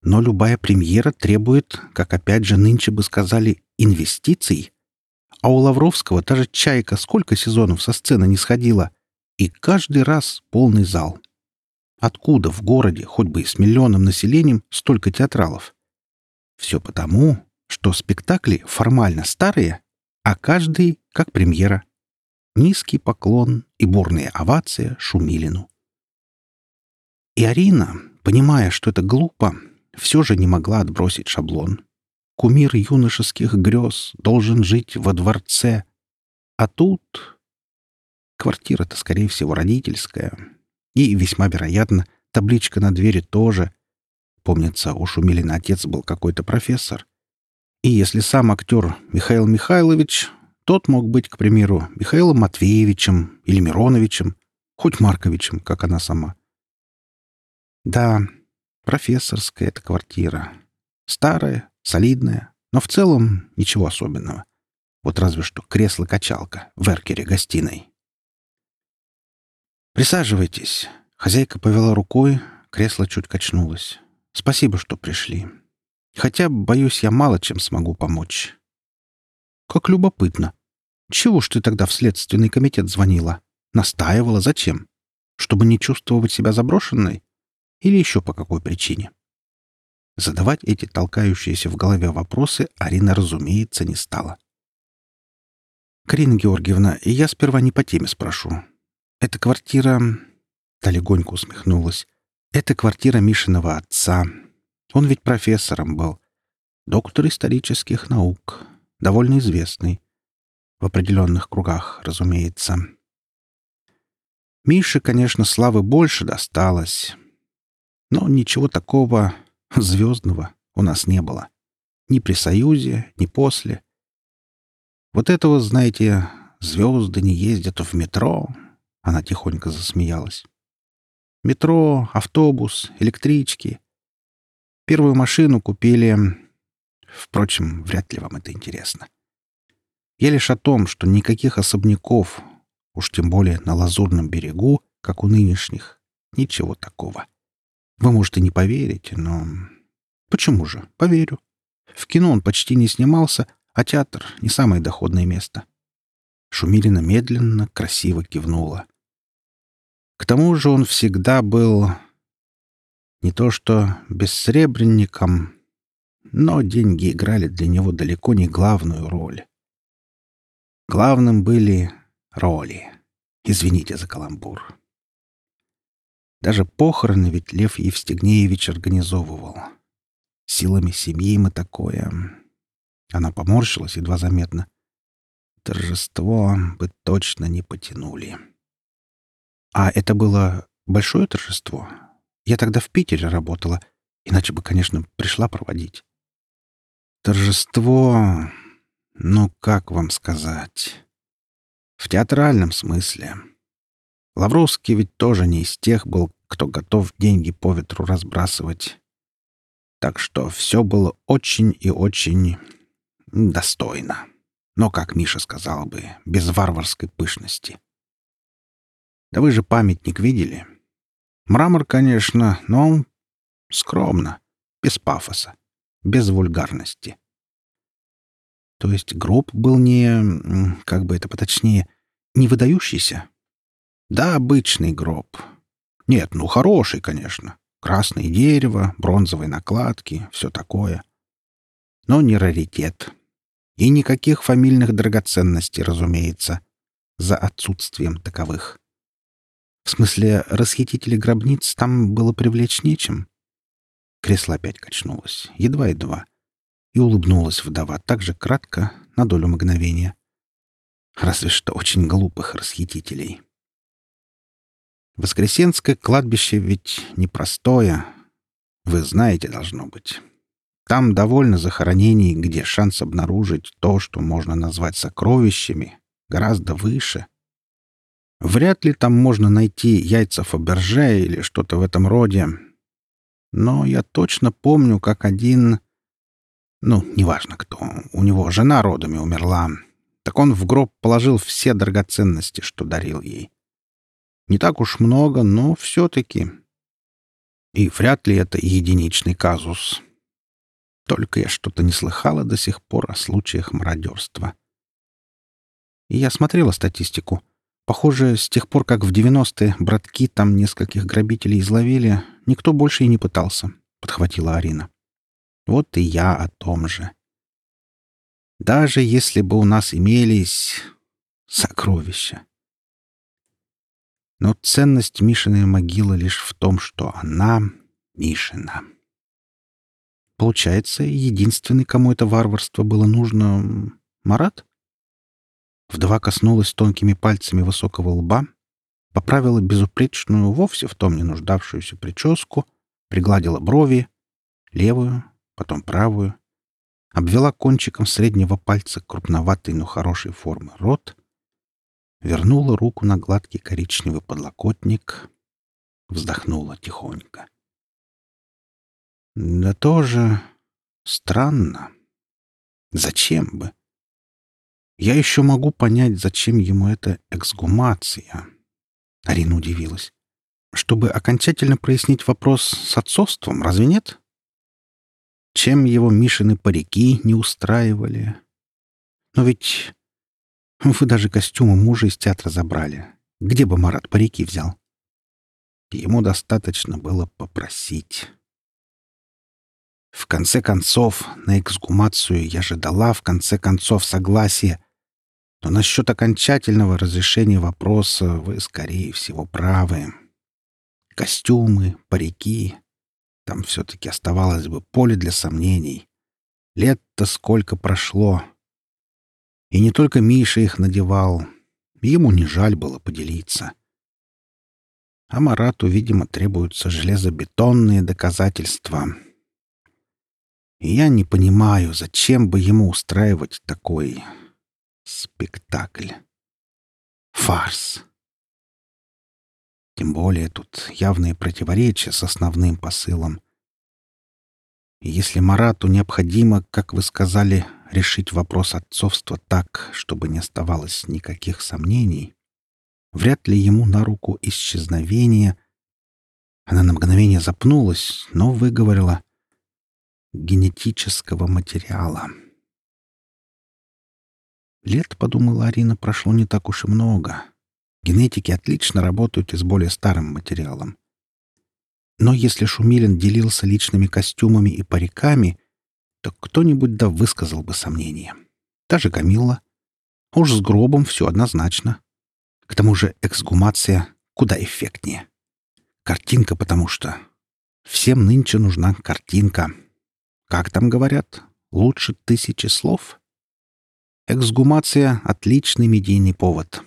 Но любая премьера требует, как опять же нынче бы сказали, инвестиций — а у Лавровского та же «Чайка» сколько сезонов со сцены не сходила. И каждый раз полный зал. Откуда в городе, хоть бы и с миллионным населением, столько театралов? Все потому, что спектакли формально старые, а каждый как премьера. Низкий поклон и бурная овация Шумилину. И Арина, понимая, что это глупо, все же не могла отбросить шаблон кумир юношеских грез, должен жить во дворце. А тут... Квартира-то, скорее всего, родительская. И, весьма вероятно, табличка на двери тоже. Помнится, у Шумилина отец был какой-то профессор. И если сам актер Михаил Михайлович, тот мог быть, к примеру, Михаилом Матвеевичем или Мироновичем, хоть Марковичем, как она сама. Да, профессорская эта квартира. Старая, солидная, но в целом ничего особенного. Вот разве что кресло-качалка в эркере гостиной. «Присаживайтесь». Хозяйка повела рукой, кресло чуть качнулось. Спасибо, что пришли. Хотя, боюсь, я мало чем смогу помочь. Как любопытно. Чего ж ты тогда в следственный комитет звонила? Настаивала зачем? Чтобы не чувствовать себя заброшенной? Или еще по какой причине? Задавать эти толкающиеся в голове вопросы Арина, разумеется, не стала. «Карина Георгиевна, я сперва не по теме спрошу. Эта квартира...» Та легонько усмехнулась. «Это квартира Мишиного отца. Он ведь профессором был. Доктор исторических наук. Довольно известный. В определенных кругах, разумеется. Мише, конечно, славы больше досталось. Но ничего такого звездного у нас не было. Ни при Союзе, ни после. Вот этого, знаете, звезды не ездят в метро. Она тихонько засмеялась. Метро, автобус, электрички. Первую машину купили... Впрочем, вряд ли вам это интересно. Я лишь о том, что никаких особняков, уж тем более на Лазурном берегу, как у нынешних, ничего такого. Вы, может, и не поверите, но... Почему же? Поверю. В кино он почти не снимался, а театр — не самое доходное место. Шумилина медленно, красиво кивнула. К тому же он всегда был не то что бессребренником, но деньги играли для него далеко не главную роль. Главным были роли. Извините за каламбур. Даже похороны ведь Лев Евстигнеевич организовывал. Силами семьи мы такое... Она поморщилась едва заметно. Торжество бы точно не потянули. А это было большое торжество? Я тогда в Питере работала, иначе бы, конечно, пришла проводить. Торжество... Ну, как вам сказать? В театральном смысле. Лавровский ведь тоже не из тех был, кто готов деньги по ветру разбрасывать. Так что все было очень и очень достойно. Но, как Миша сказал бы, без варварской пышности. Да вы же памятник видели? Мрамор, конечно, но скромно, без пафоса, без вульгарности. То есть гроб был не, как бы это поточнее, не выдающийся? Да, обычный гроб. Нет, ну хороший, конечно. Красное дерево, бронзовые накладки, все такое. Но не раритет. И никаких фамильных драгоценностей, разумеется, за отсутствием таковых. В смысле, расхитители гробниц там было привлечь нечем? Кресло опять качнулось, едва-едва, и улыбнулась вдова так же кратко, на долю мгновения. Разве что очень глупых расхитителей. Воскресенское кладбище ведь непростое. Вы знаете, должно быть. Там довольно захоронений, где шанс обнаружить то, что можно назвать сокровищами, гораздо выше. Вряд ли там можно найти яйца Фаберже или что-то в этом роде. Но я точно помню, как один... Ну, неважно кто. У него жена родами умерла. Так он в гроб положил все драгоценности, что дарил ей. Не так уж много, но все-таки. И вряд ли это единичный казус. Только я что-то не слыхала до сих пор о случаях мародерства. И я смотрела статистику. Похоже, с тех пор, как в 90-е братки там нескольких грабителей изловили, никто больше и не пытался, — подхватила Арина. Вот и я о том же. Даже если бы у нас имелись сокровища. Но ценность Мишиной могилы лишь в том, что она Мишина. Получается, единственный, кому это варварство было нужно — Марат? Вдова коснулась тонкими пальцами высокого лба, поправила безупречную, вовсе в том не нуждавшуюся прическу, пригладила брови, левую, потом правую, обвела кончиком среднего пальца крупноватый, но хорошей формы рот, вернула руку на гладкий коричневый подлокотник, вздохнула тихонько. Да тоже странно. Зачем бы? Я еще могу понять, зачем ему эта эксгумация. Арина удивилась. Чтобы окончательно прояснить вопрос с отцовством, разве нет? чем его Мишины парики не устраивали. Но ведь вы даже костюмы мужа из театра забрали. Где бы Марат парики взял? Ему достаточно было попросить. В конце концов, на эксгумацию я же дала в конце концов согласие. Но насчет окончательного разрешения вопроса вы, скорее всего, правы. Костюмы, парики. Там все-таки оставалось бы поле для сомнений. Лет-то сколько прошло. И не только Миша их надевал. Ему не жаль было поделиться. А Марату, видимо, требуются железобетонные доказательства. И я не понимаю, зачем бы ему устраивать такой спектакль. Фарс. Тем более тут явные противоречия с основным посылом. Если Марату необходимо, как вы сказали, решить вопрос отцовства так, чтобы не оставалось никаких сомнений, Вряд ли ему на руку исчезновение. Она на мгновение запнулась, но выговорила генетического материала. Лет, подумала Арина, прошло не так уж и много. Генетики отлично работают и с более старым материалом. Но если Шумилин делился личными костюмами и париками, то кто-нибудь да высказал бы сомнение. Даже Камилла. Уж с гробом все однозначно. К тому же эксгумация куда эффектнее. Картинка, потому что всем нынче нужна картинка. Как там говорят, лучше тысячи слов. Эксгумация — отличный медийный повод.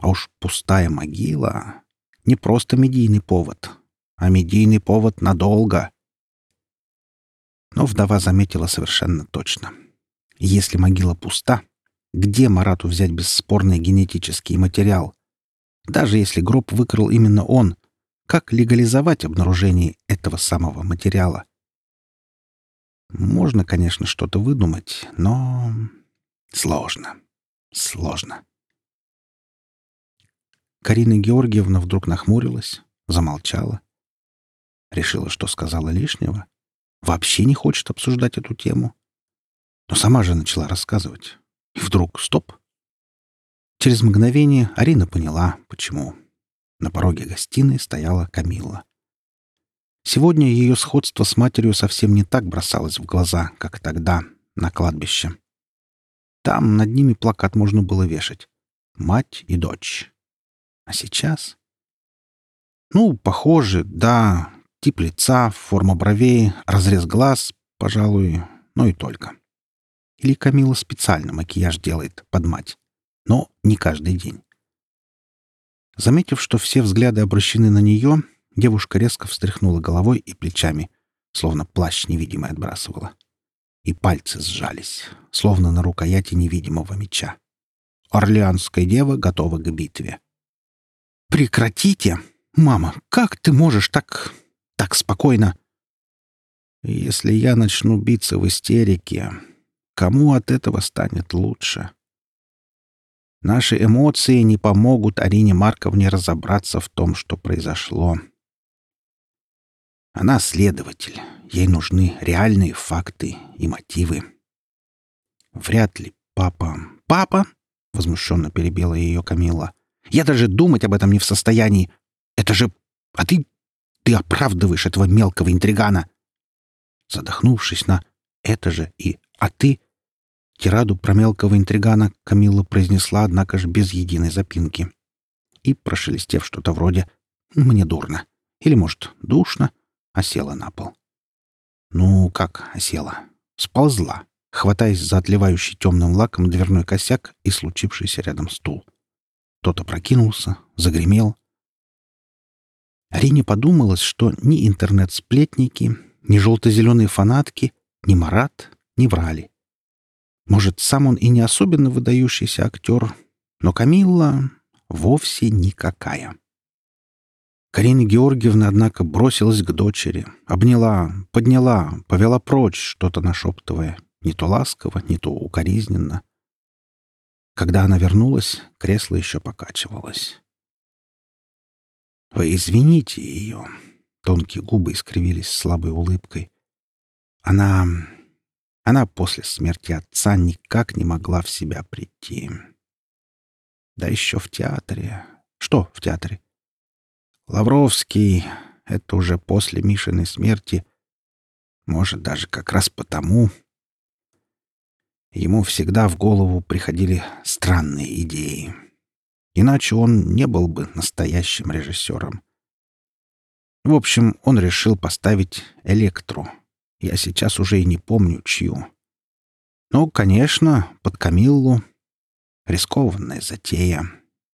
А уж пустая могила — не просто медийный повод, а медийный повод надолго. Но вдова заметила совершенно точно. Если могила пуста — где Марату взять бесспорный генетический материал? Даже если гроб выкрал именно он, как легализовать обнаружение этого самого материала? Можно, конечно, что-то выдумать, но сложно. Сложно. Карина Георгиевна вдруг нахмурилась, замолчала. Решила, что сказала лишнего. Вообще не хочет обсуждать эту тему. Но сама же начала рассказывать. И вдруг стоп. Через мгновение Арина поняла, почему. На пороге гостиной стояла Камилла. Сегодня ее сходство с матерью совсем не так бросалось в глаза, как тогда, на кладбище. Там над ними плакат можно было вешать. Мать и дочь. А сейчас? Ну, похоже, да. Тип лица, форма бровей, разрез глаз, пожалуй, но и только. Или Камила специально макияж делает под мать. Но не каждый день. Заметив, что все взгляды обращены на нее, девушка резко встряхнула головой и плечами, словно плащ невидимый отбрасывала. И пальцы сжались, словно на рукояти невидимого меча. Орлеанская дева готова к битве. «Прекратите! Мама, как ты можешь так... так спокойно...» «Если я начну биться в истерике, Кому от этого станет лучше? Наши эмоции не помогут Арине Марковне разобраться в том, что произошло. Она следователь. Ей нужны реальные факты и мотивы. Вряд ли папа... «Папа?» — возмущенно перебила ее Камила. «Я даже думать об этом не в состоянии. Это же... А ты... Ты оправдываешь этого мелкого интригана!» Задохнувшись на «это же» и «а ты», Тираду про мелкого интригана Камилла произнесла, однако же, без единой запинки. И, прошелестев что-то вроде «мне дурно» или, может, душно, осела на пол. Ну, как осела? Сползла, хватаясь за отливающий темным лаком дверной косяк и случившийся рядом стул. Тот опрокинулся, загремел. Арине подумалось, что ни интернет-сплетники, ни желто-зеленые фанатки, ни Марат не врали. Может, сам он и не особенно выдающийся актер, но Камилла вовсе никакая. Карина Георгиевна, однако, бросилась к дочери, обняла, подняла, повела прочь, что-то нашептывая, не то ласково, не то укоризненно. Когда она вернулась, кресло еще покачивалось. «Вы извините ее», — тонкие губы искривились слабой улыбкой. она... Она после смерти отца никак не могла в себя прийти. Да еще в театре. Что в театре? Лавровский — это уже после Мишиной смерти. Может, даже как раз потому. Ему всегда в голову приходили странные идеи. Иначе он не был бы настоящим режиссером. В общем, он решил поставить «Электру». Я сейчас уже и не помню, чью. Ну, конечно, под Камиллу. Рискованная затея.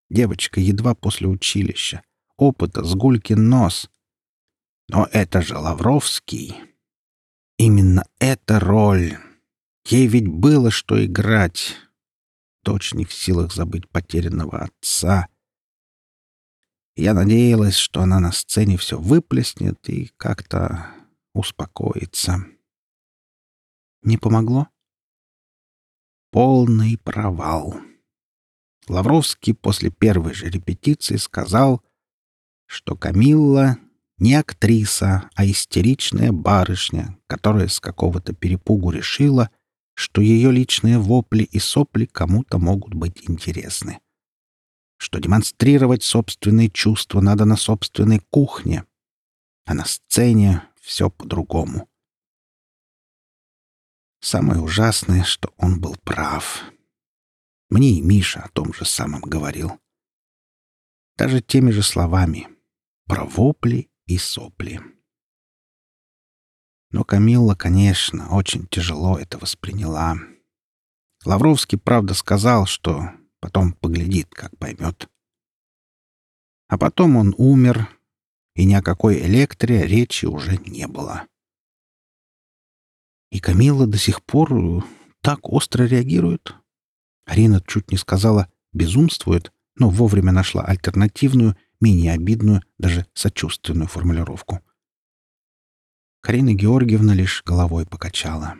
Девочка едва после училища. Опыта с гулькин нос. Но это же Лавровский. Именно эта роль. Ей ведь было что играть. Дочь не в силах забыть потерянного отца — я надеялась, что она на сцене все выплеснет и как-то успокоится. Не помогло? Полный провал. Лавровский после первой же репетиции сказал, что Камилла не актриса, а истеричная барышня, которая с какого-то перепугу решила, что ее личные вопли и сопли кому-то могут быть интересны что демонстрировать собственные чувства надо на собственной кухне, а на сцене все по-другому. Самое ужасное, что он был прав. Мне и Миша о том же самом говорил. Даже теми же словами. Про вопли и сопли. Но Камилла, конечно, очень тяжело это восприняла. Лавровский, правда, сказал, что Потом поглядит, как поймет. А потом он умер, и ни о какой электре речи уже не было. И Камила до сих пор э, так остро реагирует. Арина чуть не сказала «безумствует», но вовремя нашла альтернативную, менее обидную, даже сочувственную формулировку. Карина Георгиевна лишь головой покачала.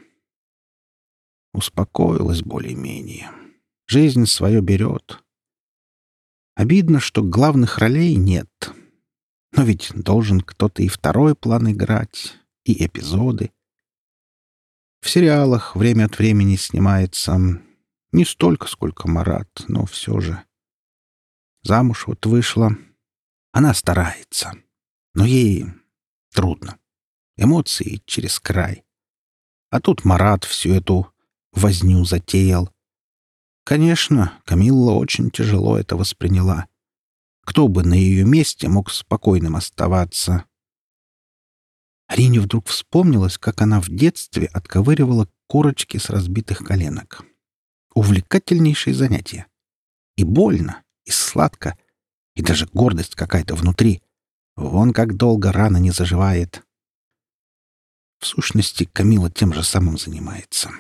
Успокоилась более-менее. Жизнь свое берет. Обидно, что главных ролей нет. Но ведь должен кто-то и второй план играть, и эпизоды. В сериалах время от времени снимается не столько, сколько Марат, но все же. Замуж вот вышла. Она старается, но ей трудно. Эмоции через край. А тут Марат всю эту возню затеял. Конечно, Камилла очень тяжело это восприняла. Кто бы на ее месте мог спокойным оставаться? Арине вдруг вспомнилось, как она в детстве отковыривала корочки с разбитых коленок. Увлекательнейшее занятие. И больно, и сладко, и даже гордость какая-то внутри. Вон как долго рана не заживает. В сущности, Камила тем же самым занимается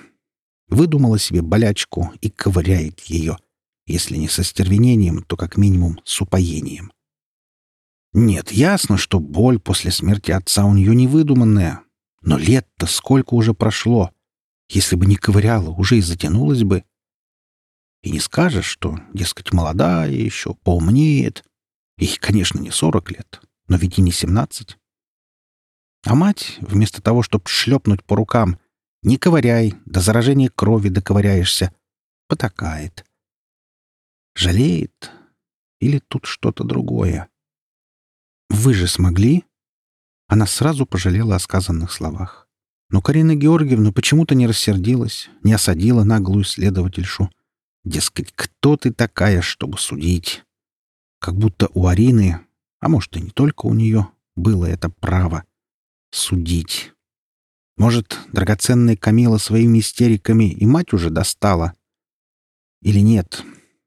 выдумала себе болячку и ковыряет ее, если не со стервенением, то как минимум с упоением. Нет, ясно, что боль после смерти отца у нее не выдуманная, но лет-то сколько уже прошло. Если бы не ковыряла, уже и затянулась бы. И не скажешь, что, дескать, молодая еще, поумнеет. Ей, конечно, не сорок лет, но ведь и не семнадцать. А мать, вместо того, чтобы шлепнуть по рукам не ковыряй, до заражения крови доковыряешься. Потакает. Жалеет? Или тут что-то другое? Вы же смогли? Она сразу пожалела о сказанных словах. Но Карина Георгиевна почему-то не рассердилась, не осадила наглую следовательшу. Дескать, кто ты такая, чтобы судить? Как будто у Арины, а может и не только у нее, было это право — судить. Может, драгоценная Камила своими истериками и мать уже достала? Или нет,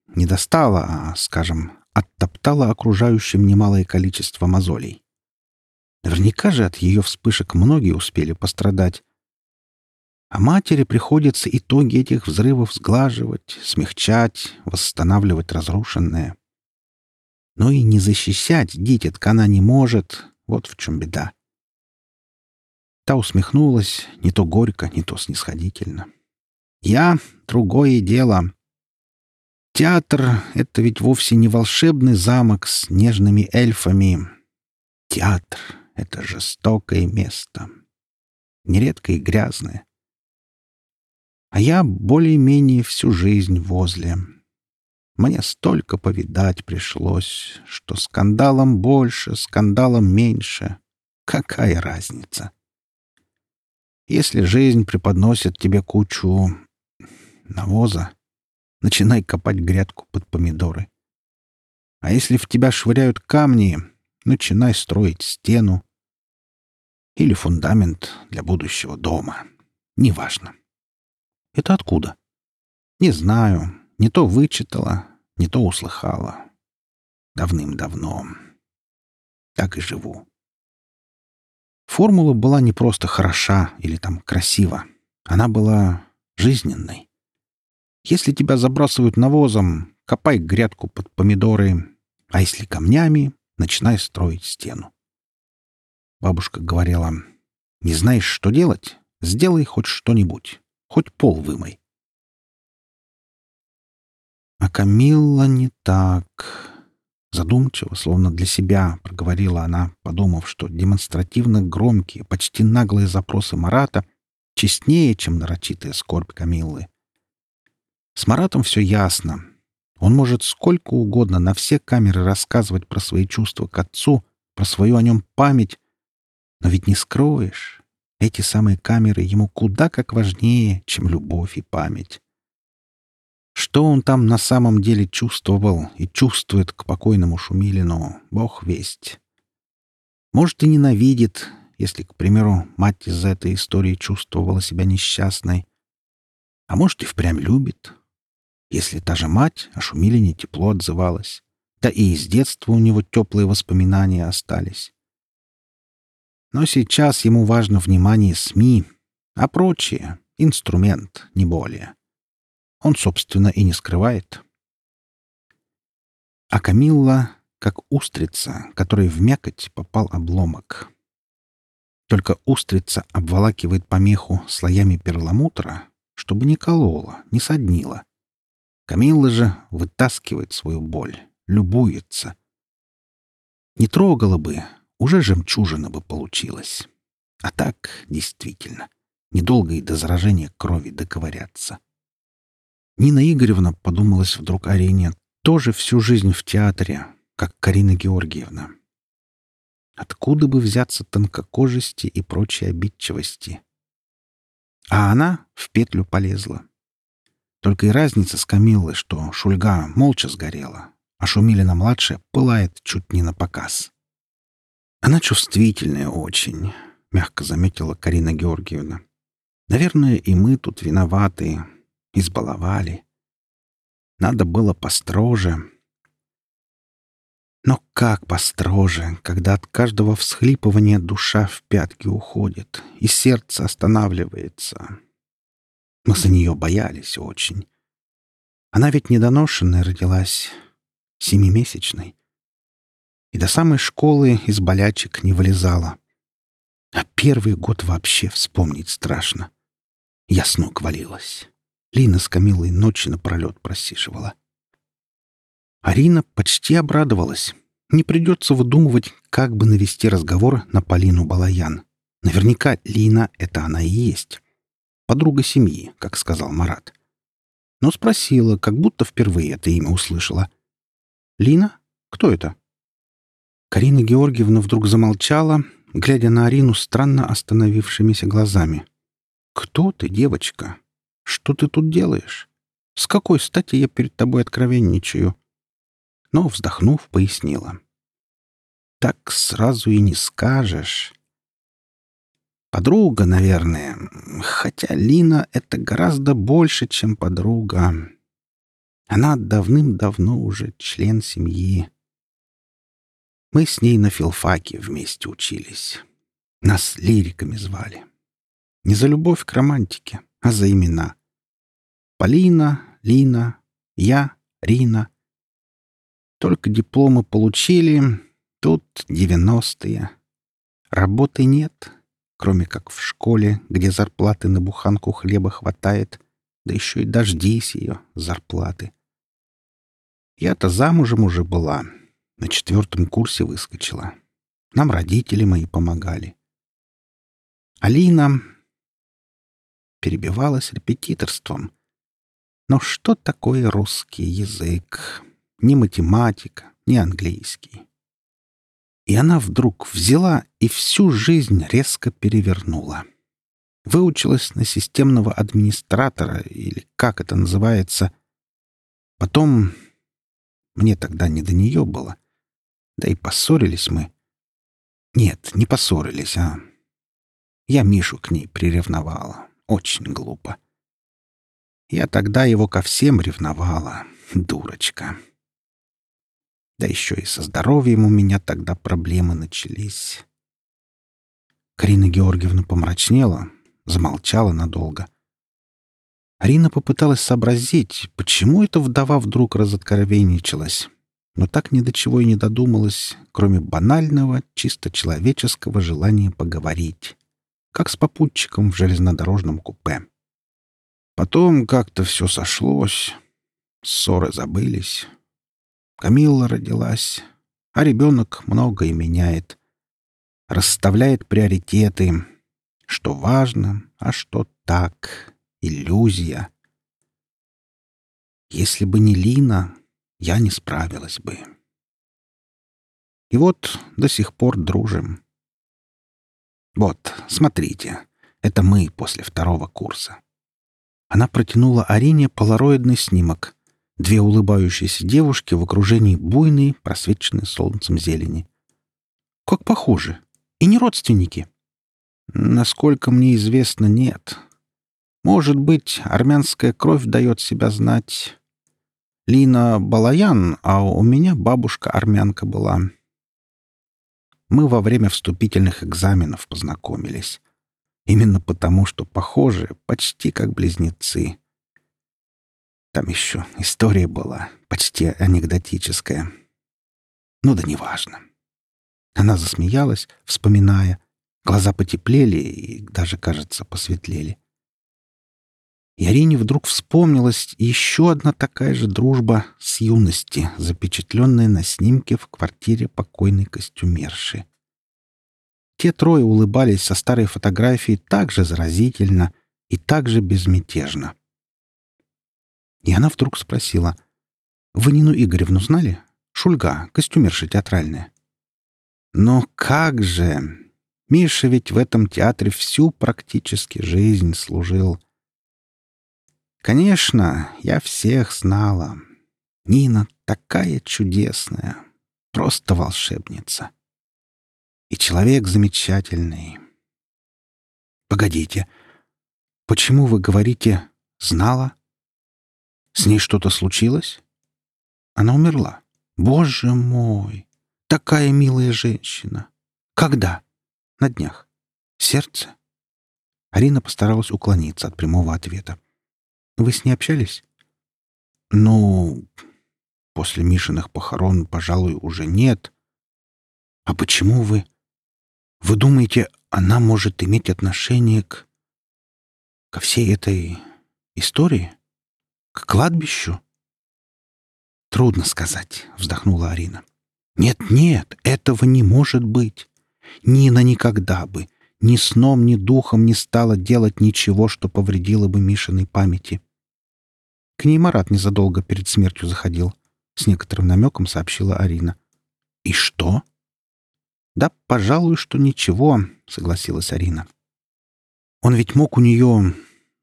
не достала, а, скажем, оттоптала окружающим немалое количество мозолей. Наверняка же от ее вспышек многие успели пострадать. А матери приходится итоги этих взрывов сглаживать, смягчать, восстанавливать разрушенное. Но и не защищать дитятка она не может, вот в чем беда. Та усмехнулась, не то горько, не то снисходительно. «Я — другое дело. Театр — это ведь вовсе не волшебный замок с нежными эльфами. Театр — это жестокое место. нередко и грязное. А я более-менее всю жизнь возле. Мне столько повидать пришлось, что скандалом больше, скандалом меньше. Какая разница? Если жизнь преподносит тебе кучу навоза, начинай копать грядку под помидоры. А если в тебя швыряют камни, начинай строить стену или фундамент для будущего дома. Неважно. Это откуда? Не знаю. Не то вычитала, не то услыхала. Давным-давно. Так и живу. Формула была не просто хороша или там красива. Она была жизненной. Если тебя забрасывают навозом, копай грядку под помидоры, а если камнями, начинай строить стену. Бабушка говорила, «Не знаешь, что делать? Сделай хоть что-нибудь. Хоть пол вымой. А Камилла не так. Задумчиво, словно для себя, проговорила она, подумав, что демонстративно громкие, почти наглые запросы Марата честнее, чем нарочитая скорбь Камиллы. С Маратом все ясно. Он может сколько угодно на все камеры рассказывать про свои чувства к отцу, про свою о нем память, но ведь не скроешь. Эти самые камеры ему куда как важнее, чем любовь и память. Что он там на самом деле чувствовал и чувствует к покойному Шумилину, бог весть. Может, и ненавидит, если, к примеру, мать из этой истории чувствовала себя несчастной. А может, и впрямь любит, если та же мать о Шумилине тепло отзывалась. Да и из детства у него теплые воспоминания остались. Но сейчас ему важно внимание СМИ, а прочее — инструмент, не более. Он, собственно, и не скрывает. А Камилла — как устрица, которой в мякоть попал обломок. Только устрица обволакивает помеху слоями перламутра, чтобы не колола, не соднила. Камилла же вытаскивает свою боль, любуется. Не трогала бы, уже жемчужина бы получилась. А так, действительно, недолго и до заражения крови доковыряться. Нина Игоревна, подумалась вдруг Арине, тоже всю жизнь в театре, как Карина Георгиевна. Откуда бы взяться тонкокожести и прочей обидчивости? А она в петлю полезла. Только и разница с Камиллой, что Шульга молча сгорела, а Шумилина-младшая пылает чуть не на показ. Она чувствительная очень, — мягко заметила Карина Георгиевна. Наверное, и мы тут виноваты, избаловали. Надо было построже. Но как построже, когда от каждого всхлипывания душа в пятки уходит и сердце останавливается? Мы за нее боялись очень. Она ведь недоношенная родилась, семимесячной и до самой школы из болячек не вылезала. А первый год вообще вспомнить страшно. Я с ног валилась. Лина с Камилой ночи напролет просиживала. Арина почти обрадовалась. Не придется выдумывать, как бы навести разговор на Полину Балаян. Наверняка Лина — это она и есть. Подруга семьи, как сказал Марат. Но спросила, как будто впервые это имя услышала. «Лина? Кто это?» Карина Георгиевна вдруг замолчала, глядя на Арину странно остановившимися глазами. «Кто ты, девочка? Что ты тут делаешь? С какой стати я перед тобой откровенничаю?» Но, вздохнув, пояснила. «Так сразу и не скажешь. Подруга, наверное, хотя Лина — это гораздо больше, чем подруга. Она давным-давно уже член семьи. Мы с ней на филфаке вместе учились. Нас лириками звали. Не за любовь к романтике, а за имена. Полина, Лина, я, Рина. Только дипломы получили, тут девяностые. Работы нет, кроме как в школе, где зарплаты на буханку хлеба хватает, да еще и дождись ее, зарплаты. Я-то замужем уже была, на четвертом курсе выскочила. Нам родители мои помогали. Алина, перебивалась репетиторством. Но что такое русский язык? Ни математика, ни английский. И она вдруг взяла и всю жизнь резко перевернула. Выучилась на системного администратора, или как это называется. Потом... Мне тогда не до нее было. Да и поссорились мы. Нет, не поссорились, а... Я Мишу к ней приревновала. Очень глупо. Я тогда его ко всем ревновала. Дурочка. Да еще и со здоровьем у меня тогда проблемы начались. Карина Георгиевна помрачнела, замолчала надолго. Арина попыталась сообразить, почему эта вдова вдруг разоткровенничалась, но так ни до чего и не додумалась, кроме банального, чисто человеческого желания поговорить, как с попутчиком в железнодорожном купе. Потом как-то все сошлось, ссоры забылись. Камилла родилась, а ребенок многое меняет. Расставляет приоритеты, что важно, а что так, иллюзия. Если бы не Лина, я не справилась бы. И вот до сих пор дружим. Вот, смотрите, это мы после второго курса. Она протянула Арине полароидный снимок. Две улыбающиеся девушки в окружении буйной, просвеченной солнцем зелени. Как похожи. И не родственники. Насколько мне известно, нет. Может быть, армянская кровь дает себя знать. Лина Балаян, а у меня бабушка армянка была. Мы во время вступительных экзаменов познакомились. Именно потому, что похожи, почти как близнецы. Там еще история была, почти анекдотическая. Ну да неважно. Она засмеялась, вспоминая. Глаза потеплели и даже, кажется, посветлели. И Арине вдруг вспомнилась еще одна такая же дружба с юности, запечатленная на снимке в квартире покойной костюмерши. Те трое улыбались со старой фотографии так же заразительно и так же безмятежно. И она вдруг спросила, «Вы Нину Игоревну знали? Шульга, костюмерша театральная». «Но как же! Миша ведь в этом театре всю практически жизнь служил». «Конечно, я всех знала. Нина такая чудесная, просто волшебница» и человек замечательный. Погодите, почему вы говорите «знала»? С ней что-то случилось? Она умерла. Боже мой! Такая милая женщина! Когда? На днях. Сердце? Арина постаралась уклониться от прямого ответа. Вы с ней общались? Ну, после Мишиных похорон, пожалуй, уже нет. А почему вы... Вы думаете, она может иметь отношение к... ко всей этой истории? К кладбищу? Трудно сказать, вздохнула Арина. Нет, нет, этого не может быть. Нина никогда бы, ни сном, ни духом не стала делать ничего, что повредило бы Мишиной памяти. К ней Марат незадолго перед смертью заходил. С некоторым намеком сообщила Арина. «И что?» «Да, пожалуй, что ничего», — согласилась Арина. «Он ведь мог у нее,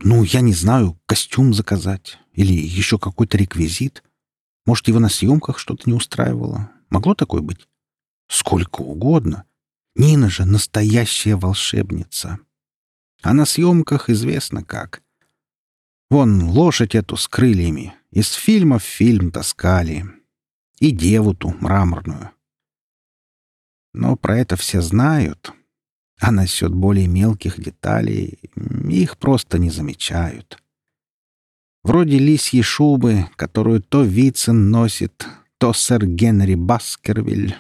ну, я не знаю, костюм заказать или еще какой-то реквизит. Может, его на съемках что-то не устраивало. Могло такое быть? Сколько угодно. Нина же настоящая волшебница. А на съемках известно как. Вон лошадь эту с крыльями. Из фильма в фильм таскали. И деву ту мраморную. Но про это все знают. А насчет более мелких деталей их просто не замечают. Вроде лисьей шубы, которую то Вицин носит, то сэр Генри Баскервиль.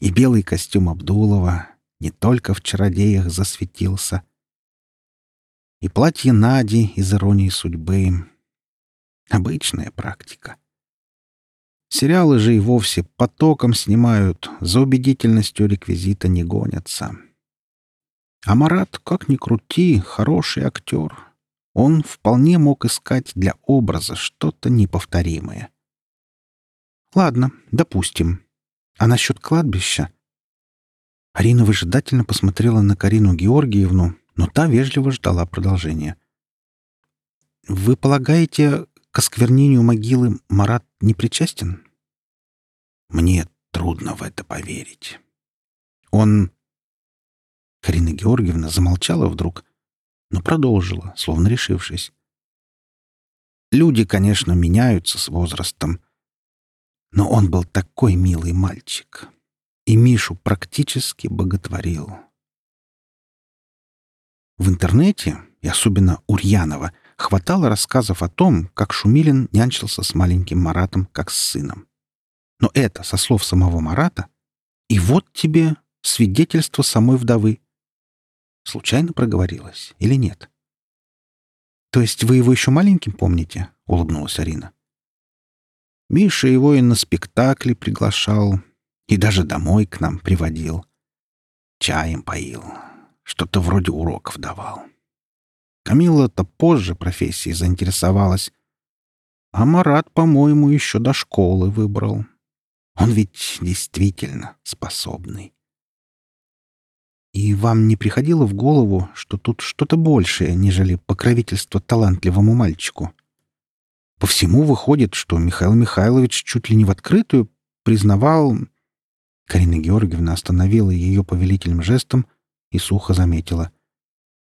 И белый костюм Абдулова не только в чародеях засветился. И платье Нади из «Иронии судьбы». Обычная практика. Сериалы же и вовсе потоком снимают, за убедительностью реквизита не гонятся. А Марат, как ни крути, хороший актер. Он вполне мог искать для образа что-то неповторимое. Ладно, допустим. А насчет кладбища? Арина выжидательно посмотрела на Карину Георгиевну, но та вежливо ждала продолжения. «Вы полагаете, к осквернению могилы Марат не причастен?»
«Мне трудно в это поверить.
Он...» Карина Георгиевна замолчала вдруг, но продолжила, словно решившись. «Люди, конечно, меняются с возрастом, но он был такой милый мальчик, и Мишу практически боготворил. В интернете, и особенно Ульянова, хватало рассказов о том, как Шумилин нянчился с маленьким Маратом, как с сыном. Но это со слов самого Марата. И вот тебе свидетельство самой вдовы. Случайно проговорилась или нет? «То есть вы его еще маленьким помните?» — улыбнулась Арина. Миша его и на спектакли приглашал, и даже домой к нам приводил. Чаем поил, что-то вроде уроков давал. Камила-то позже профессией заинтересовалась. А Марат, по-моему, еще до школы выбрал. Он ведь действительно способный. И вам не приходило в голову, что тут что-то большее, нежели покровительство талантливому мальчику? По всему выходит, что Михаил Михайлович чуть ли не в открытую признавал... Карина Георгиевна остановила ее повелительным жестом и сухо заметила.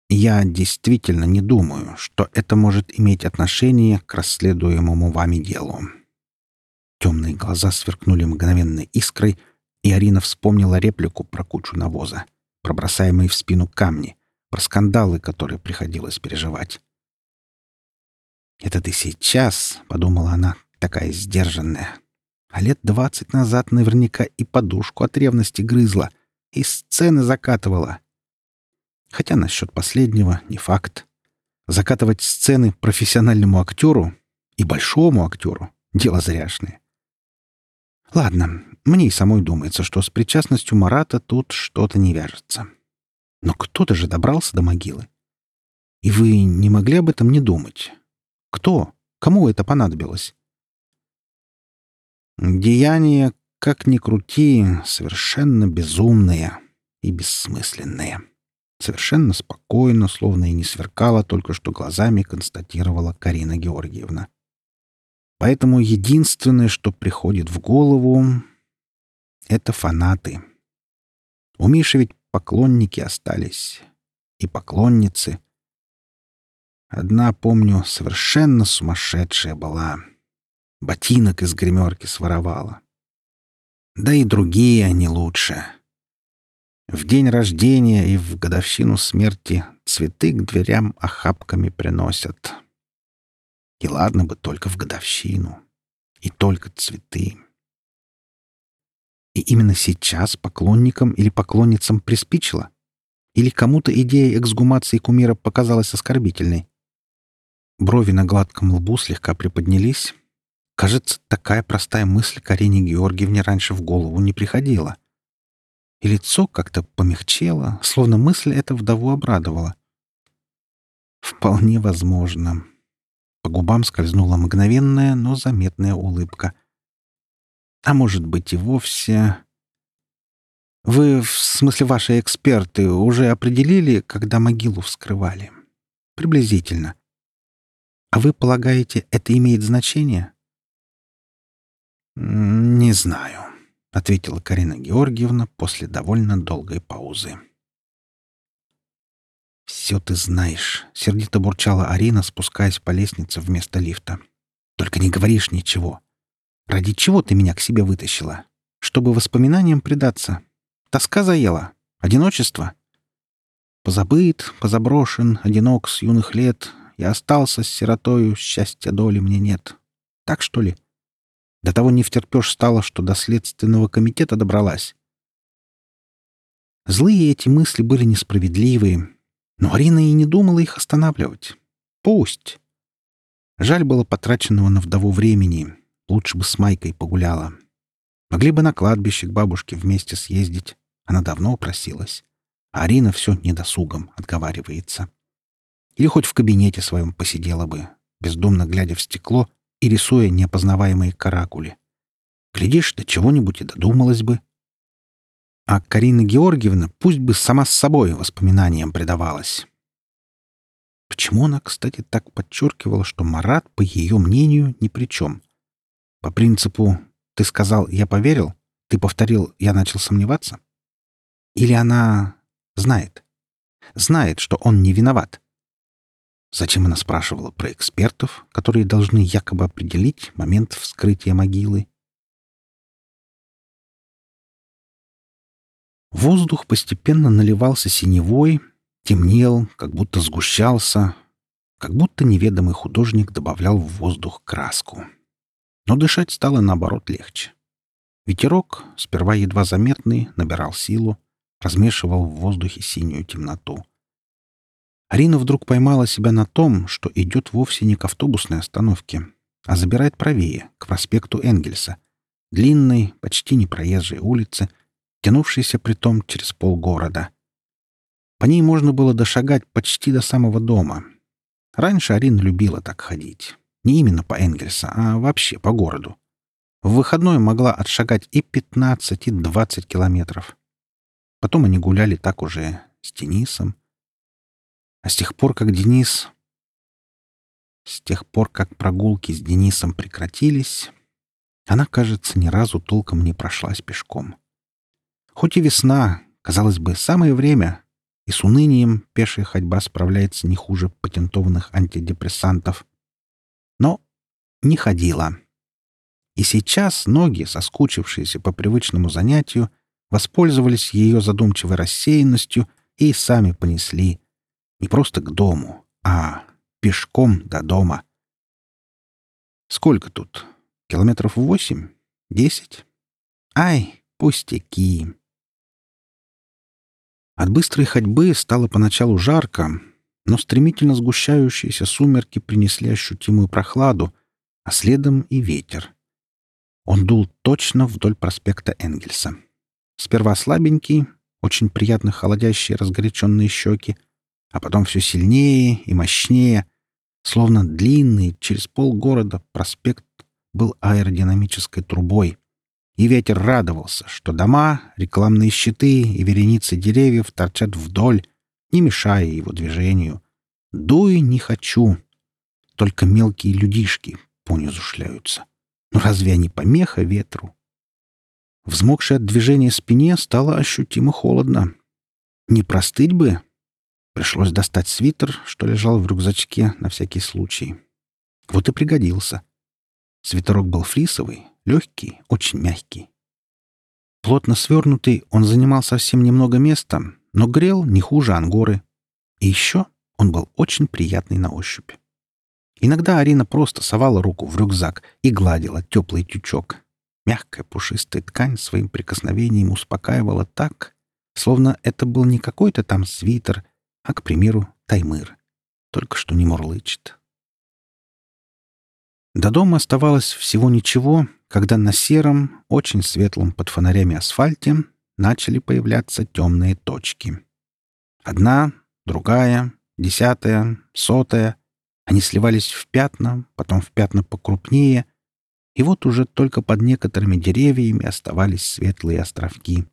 «Я действительно не думаю, что это может иметь отношение к расследуемому вами делу». Темные глаза сверкнули мгновенной искрой, и Арина вспомнила реплику про кучу навоза, про бросаемые в спину камни, про скандалы, которые приходилось переживать. «Это ты сейчас», — подумала она, такая сдержанная. А лет двадцать назад наверняка и подушку от ревности грызла, и сцены закатывала. Хотя насчет последнего не факт. Закатывать сцены профессиональному актеру и большому актеру — дело зряшное. Ладно, мне и самой думается, что с причастностью Марата тут что-то не вяжется. Но кто-то же добрался до могилы. И вы не могли об этом не думать. Кто? Кому это понадобилось? Деяния, как ни крути, совершенно безумные и бессмысленные. Совершенно спокойно, словно и не сверкала, только что глазами констатировала Карина Георгиевна. Поэтому единственное, что приходит в голову, — это фанаты. У Миши ведь поклонники остались. И поклонницы — Одна, помню, совершенно сумасшедшая была. Ботинок из гримерки своровала. Да и другие они лучше. В день рождения и в годовщину смерти цветы к дверям охапками приносят. И ладно бы только в годовщину. И только цветы. И именно сейчас поклонникам или поклонницам приспичило? Или кому-то идея эксгумации кумира показалась оскорбительной? Брови на гладком лбу слегка приподнялись. Кажется, такая простая мысль Карине Георгиевне раньше в голову не приходила. И лицо как-то помягчело, словно мысль эта вдову обрадовала. Вполне возможно. По губам скользнула мгновенная, но заметная улыбка. А может быть и вовсе... Вы, в смысле ваши эксперты, уже определили, когда могилу вскрывали? Приблизительно. А вы полагаете, это имеет значение? Не знаю, ответила Карина Георгиевна после довольно долгой паузы. «Все ты знаешь», — сердито бурчала Арина, спускаясь по лестнице вместо лифта. «Только не говоришь ничего. Ради чего ты меня к себе вытащила? Чтобы воспоминаниям предаться? Тоска заела? Одиночество?» Позабыт, позаброшен, одинок с юных лет, я остался с сиротою, счастья доли мне нет. Так что ли? До того не втерпешь стало, что до следственного комитета добралась. Злые эти мысли были несправедливые, но Арина и не думала их останавливать. Пусть. Жаль было потраченного на вдову времени. Лучше бы с Майкой погуляла. Могли бы на кладбище к бабушке вместе съездить. Она давно просилась. А Арина все недосугом отговаривается. Или хоть в кабинете своем посидела бы, бездумно глядя в стекло и рисуя неопознаваемые каракули. Глядишь, до чего-нибудь и додумалась бы. А Карина Георгиевна пусть бы сама с собой воспоминаниям предавалась. Почему она, кстати, так подчеркивала, что Марат, по ее мнению, ни при чем? По принципу «ты сказал, я поверил», ты повторил, я начал сомневаться? Или она знает? Знает, что он не виноват. Зачем она спрашивала про экспертов, которые должны якобы определить момент вскрытия могилы? Воздух постепенно наливался синевой, темнел, как будто сгущался, как будто неведомый художник добавлял в воздух краску. Но дышать стало, наоборот, легче. Ветерок, сперва едва заметный, набирал силу, размешивал в воздухе синюю темноту. Арина вдруг поймала себя на том, что идет вовсе не к автобусной остановке, а забирает правее, к проспекту Энгельса, длинной, почти непроезжей улице, тянувшейся притом через полгорода — по ней можно было дошагать почти до самого дома. Раньше Арина любила так ходить. Не именно по Энгельса, а вообще по городу. В выходной могла отшагать и 15, и 20 километров. Потом они гуляли так уже с Денисом. А с тех пор, как Денис... С тех пор, как прогулки с Денисом прекратились, она, кажется, ни разу толком не прошлась пешком. Хоть и весна, казалось бы, самое время, и с унынием пешая ходьба справляется не хуже патентованных антидепрессантов. Но не ходила. И сейчас ноги, соскучившиеся по привычному занятию, воспользовались ее задумчивой рассеянностью и сами понесли не просто к дому, а пешком до дома. Сколько тут? Километров восемь? Десять? Ай, пустяки. От быстрой ходьбы стало поначалу жарко, но стремительно сгущающиеся сумерки принесли ощутимую прохладу, а следом и ветер. Он дул точно вдоль проспекта Энгельса. Сперва слабенький, очень приятно холодящие разгоряченные щеки, а потом все сильнее и мощнее, словно длинный через полгорода проспект был аэродинамической трубой — и ветер радовался, что дома, рекламные щиты и вереницы деревьев торчат вдоль, не мешая его движению. Дуй не хочу. Только мелкие людишки понизу шляются. Но разве они помеха ветру? Взмокшей от движения спине стало ощутимо холодно. Не простыть бы. Пришлось достать свитер, что лежал в рюкзачке на всякий случай. Вот и пригодился. Свитерок был флисовый, легкий, очень мягкий. Плотно свернутый, он занимал совсем немного места, но грел не хуже ангоры. И еще он был очень приятный на ощупь. Иногда Арина просто совала руку в рюкзак и гладила теплый тючок. Мягкая пушистая ткань своим прикосновением успокаивала так, словно это был не какой-то там свитер, а, к примеру, таймыр. Только что не мурлычет. До дома оставалось всего ничего, когда на сером, очень светлом под фонарями асфальте начали появляться темные точки. Одна, другая, десятая, сотая. Они сливались в пятна, потом в пятна покрупнее, и вот уже только под некоторыми деревьями оставались светлые островки.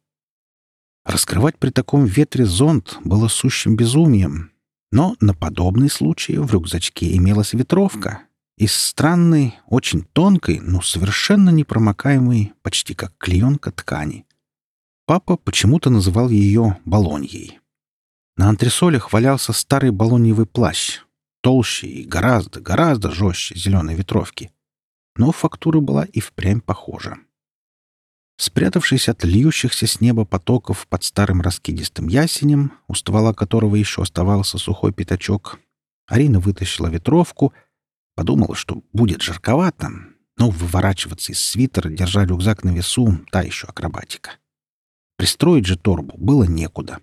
Раскрывать при таком ветре зонт было сущим безумием, но на подобный случай в рюкзачке имелась ветровка, из странной, очень тонкой, но совершенно непромокаемой, почти как клеенка ткани. Папа почему-то называл ее балоньей. На антресолях валялся старый балоньевый плащ, толще и гораздо, гораздо жестче зеленой ветровки. Но фактура была и впрямь похожа. Спрятавшись от льющихся с неба потоков под старым раскидистым ясенем, у ствола которого еще оставался сухой пятачок, Арина вытащила ветровку — Подумала, что будет жарковато, но выворачиваться из свитера, держа рюкзак на весу, та еще акробатика. Пристроить же торбу было некуда.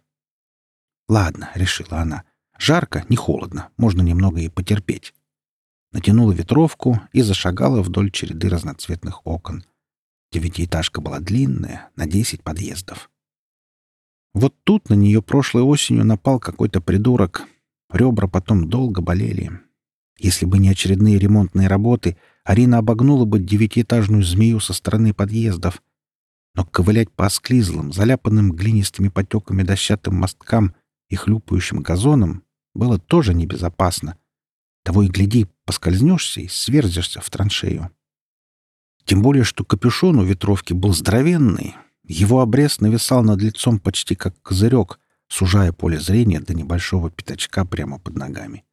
«Ладно», — решила она, — «жарко, не холодно, можно немного и потерпеть». Натянула ветровку и зашагала вдоль череды разноцветных окон. Девятиэтажка была длинная, на десять подъездов. Вот тут на нее прошлой осенью напал какой-то придурок. Ребра потом долго болели. Если бы не очередные ремонтные работы, Арина обогнула бы девятиэтажную змею со стороны подъездов. Но ковылять по осклизлым, заляпанным глинистыми потеками дощатым мосткам и хлюпающим газоном было тоже небезопасно. Того и гляди, поскользнешься и сверзишься в траншею. Тем более, что капюшон у ветровки был здоровенный. Его обрез нависал над лицом почти как козырек, сужая поле зрения до небольшого пятачка прямо под ногами.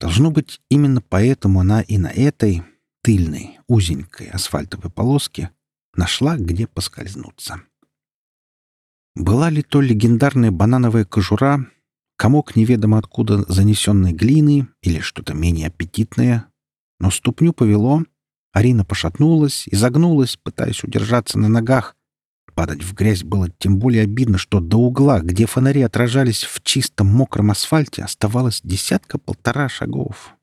Должно быть, именно поэтому она и на этой тыльной, узенькой асфальтовой полоске нашла, где поскользнуться. Была ли то легендарная банановая кожура, комок неведомо откуда занесенной глины или что-то менее аппетитное, но ступню повело, Арина пошатнулась и загнулась, пытаясь удержаться на ногах. Падать в грязь было тем более обидно, что до угла, где фонари отражались в чистом мокром асфальте, оставалось десятка-полтора шагов.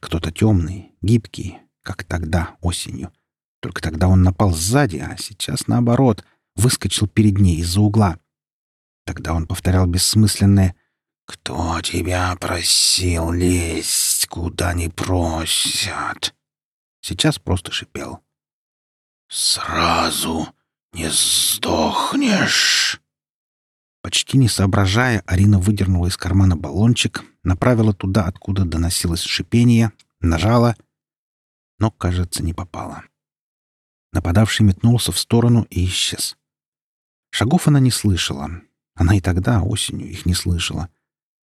Кто-то темный, гибкий, как тогда, осенью. Только тогда он напал сзади, а сейчас наоборот — выскочил перед ней из-за угла. Тогда он повторял бессмысленное «Кто тебя просил лезть, куда не просят?» Сейчас просто шипел. «Сразу не сдохнешь!» Почти не соображая, Арина выдернула из кармана баллончик, направила туда, откуда доносилось шипение, нажала, но, кажется, не попала. Нападавший метнулся в сторону и исчез. Шагов она не слышала. Она и тогда, осенью, их не слышала.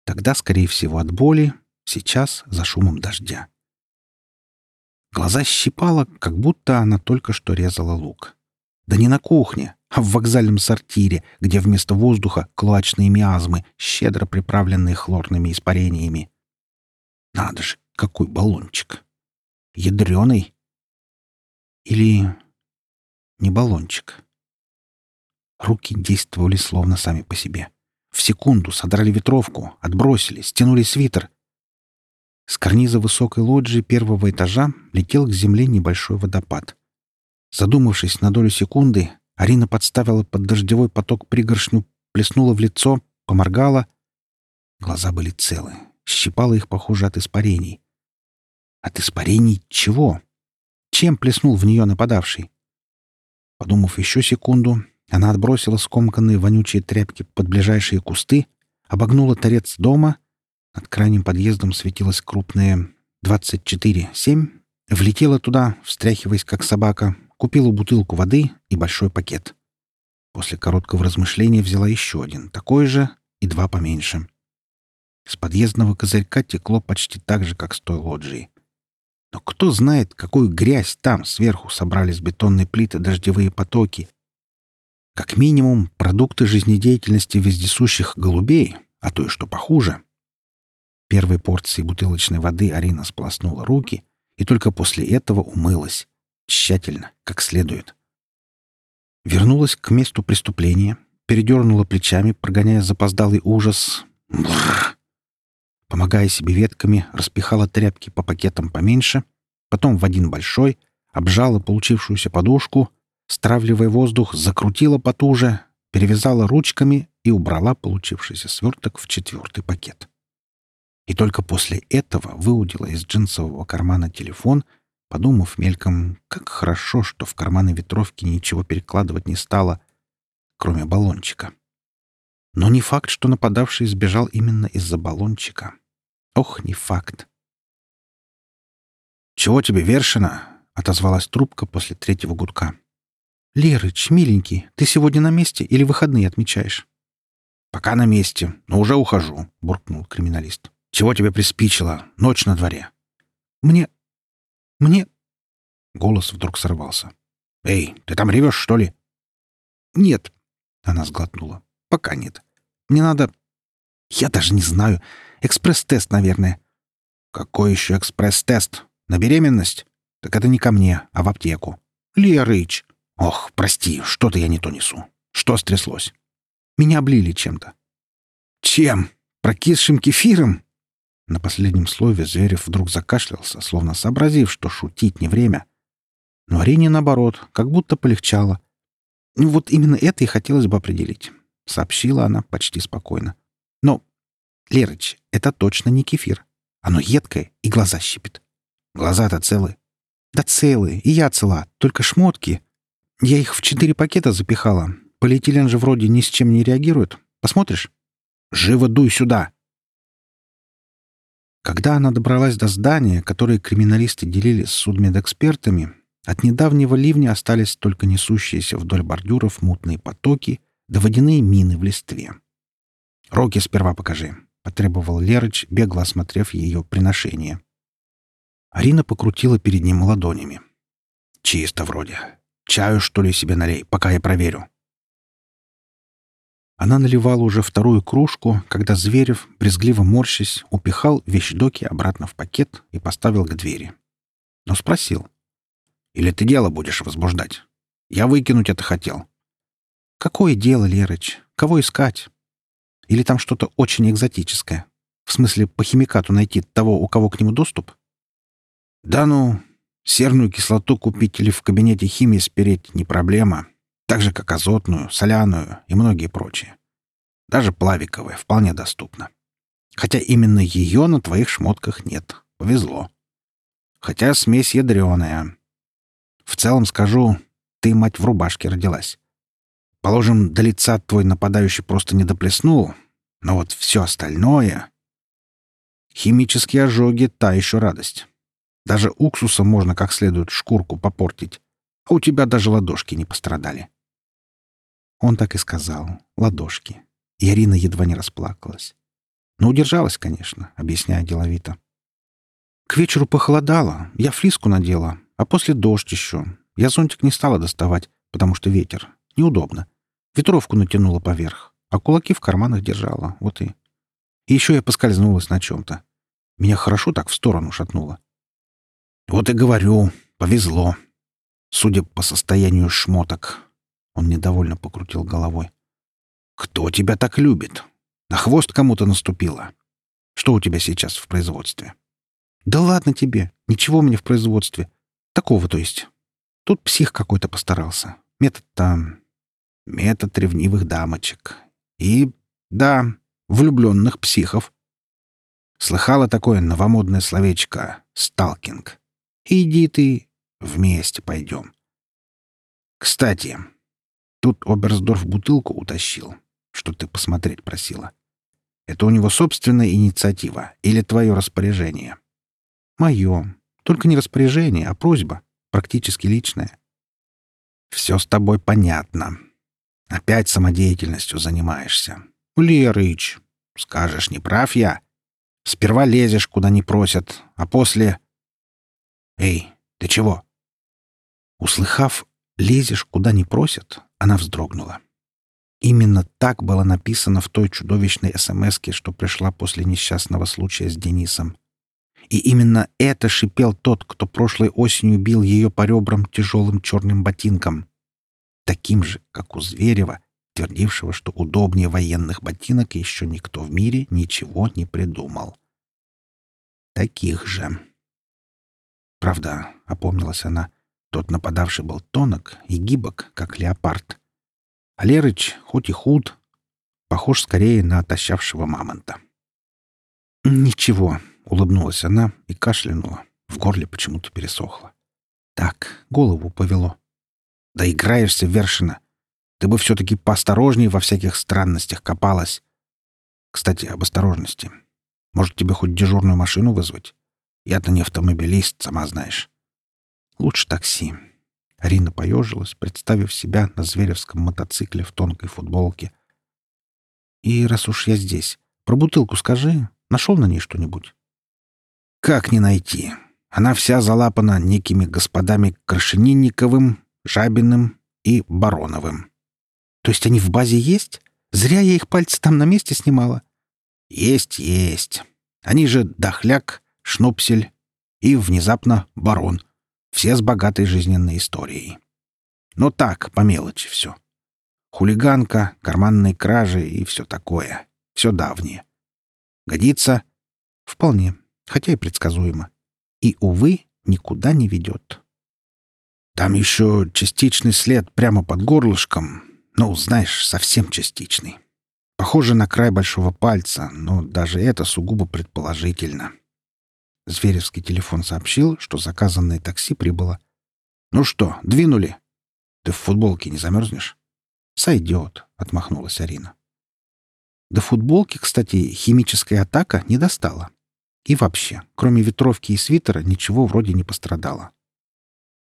Тогда, скорее всего, от боли, сейчас за шумом дождя. Глаза щипала, как будто она только что резала лук. Да не на кухне, а в вокзальном сортире, где вместо воздуха клоачные миазмы, щедро приправленные хлорными испарениями. Надо же, какой баллончик! Ядреный? Или не баллончик? Руки действовали словно сами по себе. В секунду содрали ветровку, отбросили, стянули свитер. С карниза высокой лоджии первого этажа летел к земле небольшой водопад. Задумавшись на долю секунды, Арина подставила под дождевой поток пригоршню, плеснула в лицо, поморгала. Глаза были целы, щипала их, похоже, от испарений. От испарений чего? Чем плеснул в нее нападавший? Подумав еще секунду, она отбросила скомканные вонючие тряпки под ближайшие кусты, обогнула торец дома. Над крайним подъездом светилась крупная 24-7, влетела туда, встряхиваясь как собака, купила бутылку воды и большой пакет. После короткого размышления взяла еще один, такой же и два поменьше. С подъездного козырька текло почти так же, как с той лоджии. Но кто знает, какую грязь там сверху собрали с бетонной плиты дождевые потоки, как минимум, продукты жизнедеятельности вездесущих голубей, а то и что похуже. Первой порции бутылочной воды Арина сполоснула руки и только после этого умылась. Тщательно, как следует. Вернулась к месту преступления, передернула плечами, прогоняя запоздалый ужас. Бррр. Помогая себе ветками, распихала тряпки по пакетам поменьше, потом в один большой, обжала получившуюся подушку, стравливая воздух, закрутила потуже, перевязала ручками и убрала получившийся сверток в четвертый пакет. И только после этого выудила из джинсового кармана телефон, подумав мельком, как хорошо, что в карманы ветровки ничего перекладывать не стало, кроме баллончика. Но не факт, что нападавший сбежал именно из-за баллончика. Ох, не факт. «Чего тебе, Вершина?» — отозвалась трубка после третьего гудка. «Лерыч, миленький, ты сегодня на месте или выходные отмечаешь?» «Пока на месте, но уже ухожу», — буркнул криминалист. «Чего тебе приспичило? Ночь на дворе».
«Мне... мне...»
Голос вдруг сорвался. «Эй, ты там ревешь, что ли?»
«Нет», —
она сглотнула.
«Пока нет. Мне надо... Я даже не знаю. Экспресс-тест, наверное».
«Какой еще экспресс-тест? На беременность? Так это не ко мне, а в аптеку».
«Лерыч!»
Ох, прости, что-то я не то несу. Что стряслось?
Меня облили чем-то.
Чем? Прокисшим кефиром? На последнем слове Зверев вдруг закашлялся, словно сообразив, что шутить не время. Но Арине, наоборот, как будто полегчало. Вот именно это и хотелось бы определить, — сообщила она почти спокойно. Но, Лерыч, это точно не кефир. Оно едкое и глаза щипит. Глаза-то целы. Да целые, и я цела, только шмотки. Я их в четыре пакета запихала. Полиэтилен же вроде ни с чем не реагирует. Посмотришь? Живо дуй сюда!» Когда она добралась до здания, которое криминалисты делили с судмедэкспертами, от недавнего ливня остались только несущиеся вдоль бордюров мутные потоки да водяные мины в листве. «Руки сперва покажи», — потребовал Лерыч, бегло осмотрев ее приношение. Арина покрутила перед ним ладонями. «Чисто вроде. Чаю, что ли, себе налей, пока я проверю». Она наливала уже вторую кружку, когда Зверев, брезгливо морщась, упихал вещдоки обратно в пакет и поставил к двери. Но спросил. «Или ты дело будешь возбуждать? Я выкинуть это хотел». «Какое дело, Лерыч? Кого искать? Или там что-то очень экзотическое? В смысле, по химикату найти того, у кого к нему доступ?» «Да ну, серную кислоту купить или в кабинете химии спереть не проблема так же, как азотную, соляную и многие прочие. Даже плавиковая вполне доступна. Хотя именно ее на твоих шмотках нет. Повезло. Хотя смесь ядреная. В целом скажу, ты, мать, в рубашке родилась. Положим, до лица твой нападающий просто не доплеснул, но вот все остальное... Химические ожоги — та еще радость. Даже уксусом можно как следует шкурку попортить, а у тебя даже ладошки не пострадали. Он так и сказал. Ладошки. И Арина едва не расплакалась. Но удержалась, конечно, объясняя деловито. К вечеру похолодало, я флиску надела, а после дождь еще. Я зонтик не стала доставать, потому что ветер. Неудобно. Ветровку натянула поверх, а кулаки в карманах держала. Вот и... И еще я поскользнулась на чем-то. Меня хорошо так в сторону шатнуло. Вот и говорю, повезло. Судя по состоянию шмоток, он недовольно покрутил головой. «Кто тебя так любит? На хвост кому-то наступила. Что у тебя сейчас в производстве?» «Да ладно тебе. Ничего у меня в производстве. Такого, то есть. Тут псих какой-то постарался. Метод там... Метод ревнивых дамочек. И, да, влюбленных психов. Слыхала такое новомодное словечко «сталкинг». Иди ты, вместе пойдем. Кстати, Тут Оберсдорф бутылку утащил, что ты посмотреть просила. Это у него собственная инициатива или твое распоряжение? Мое. Только не распоряжение, а просьба. Практически личная. Все с тобой понятно. Опять самодеятельностью занимаешься. Лерыч, скажешь, не прав я. Сперва лезешь, куда не просят, а после... Эй, ты чего? Услыхав «лезешь, куда не просят», она вздрогнула. Именно так было написано в той чудовищной смс что пришла после несчастного случая с Денисом. И именно это шипел тот, кто прошлой осенью бил ее по ребрам тяжелым черным ботинком. Таким же, как у Зверева, твердившего, что удобнее военных ботинок еще никто в мире ничего не придумал. Таких же. Правда, опомнилась она, тот нападавший был тонок и гибок, как леопард. А Лерыч, хоть и худ, похож скорее на отощавшего мамонта. «Ничего», — улыбнулась она и кашлянула. В горле почему-то пересохло. «Так, голову повело». «Да играешься, Вершина. Ты бы все-таки поосторожнее во всяких странностях копалась. Кстати, об осторожности. Может, тебе хоть дежурную машину вызвать? Я-то не автомобилист, сама знаешь». Лучше такси. Арина поежилась, представив себя на зверевском мотоцикле в тонкой футболке. И раз уж я здесь, про бутылку скажи, нашел на ней что-нибудь? Как не найти? Она вся залапана некими господами Крашенинниковым, Жабиным и Бароновым. То есть они в базе есть? Зря я их пальцы там на месте снимала. Есть, есть. Они же Дохляк, Шнупсель и внезапно Барон — все с богатой жизненной историей. Но так, по мелочи все. Хулиганка, карманные кражи и все такое. Все давнее. Годится? Вполне, хотя и предсказуемо. И, увы, никуда не ведет. Там еще частичный след прямо под горлышком. Ну, знаешь, совсем частичный. Похоже на край большого пальца, но даже это сугубо предположительно. Зверевский телефон сообщил, что заказанное такси прибыло. «Ну что, двинули? Ты в футболке не замерзнешь?» «Сойдет», — отмахнулась Арина. До футболки, кстати, химическая атака не достала. И вообще, кроме ветровки и свитера, ничего вроде не пострадало.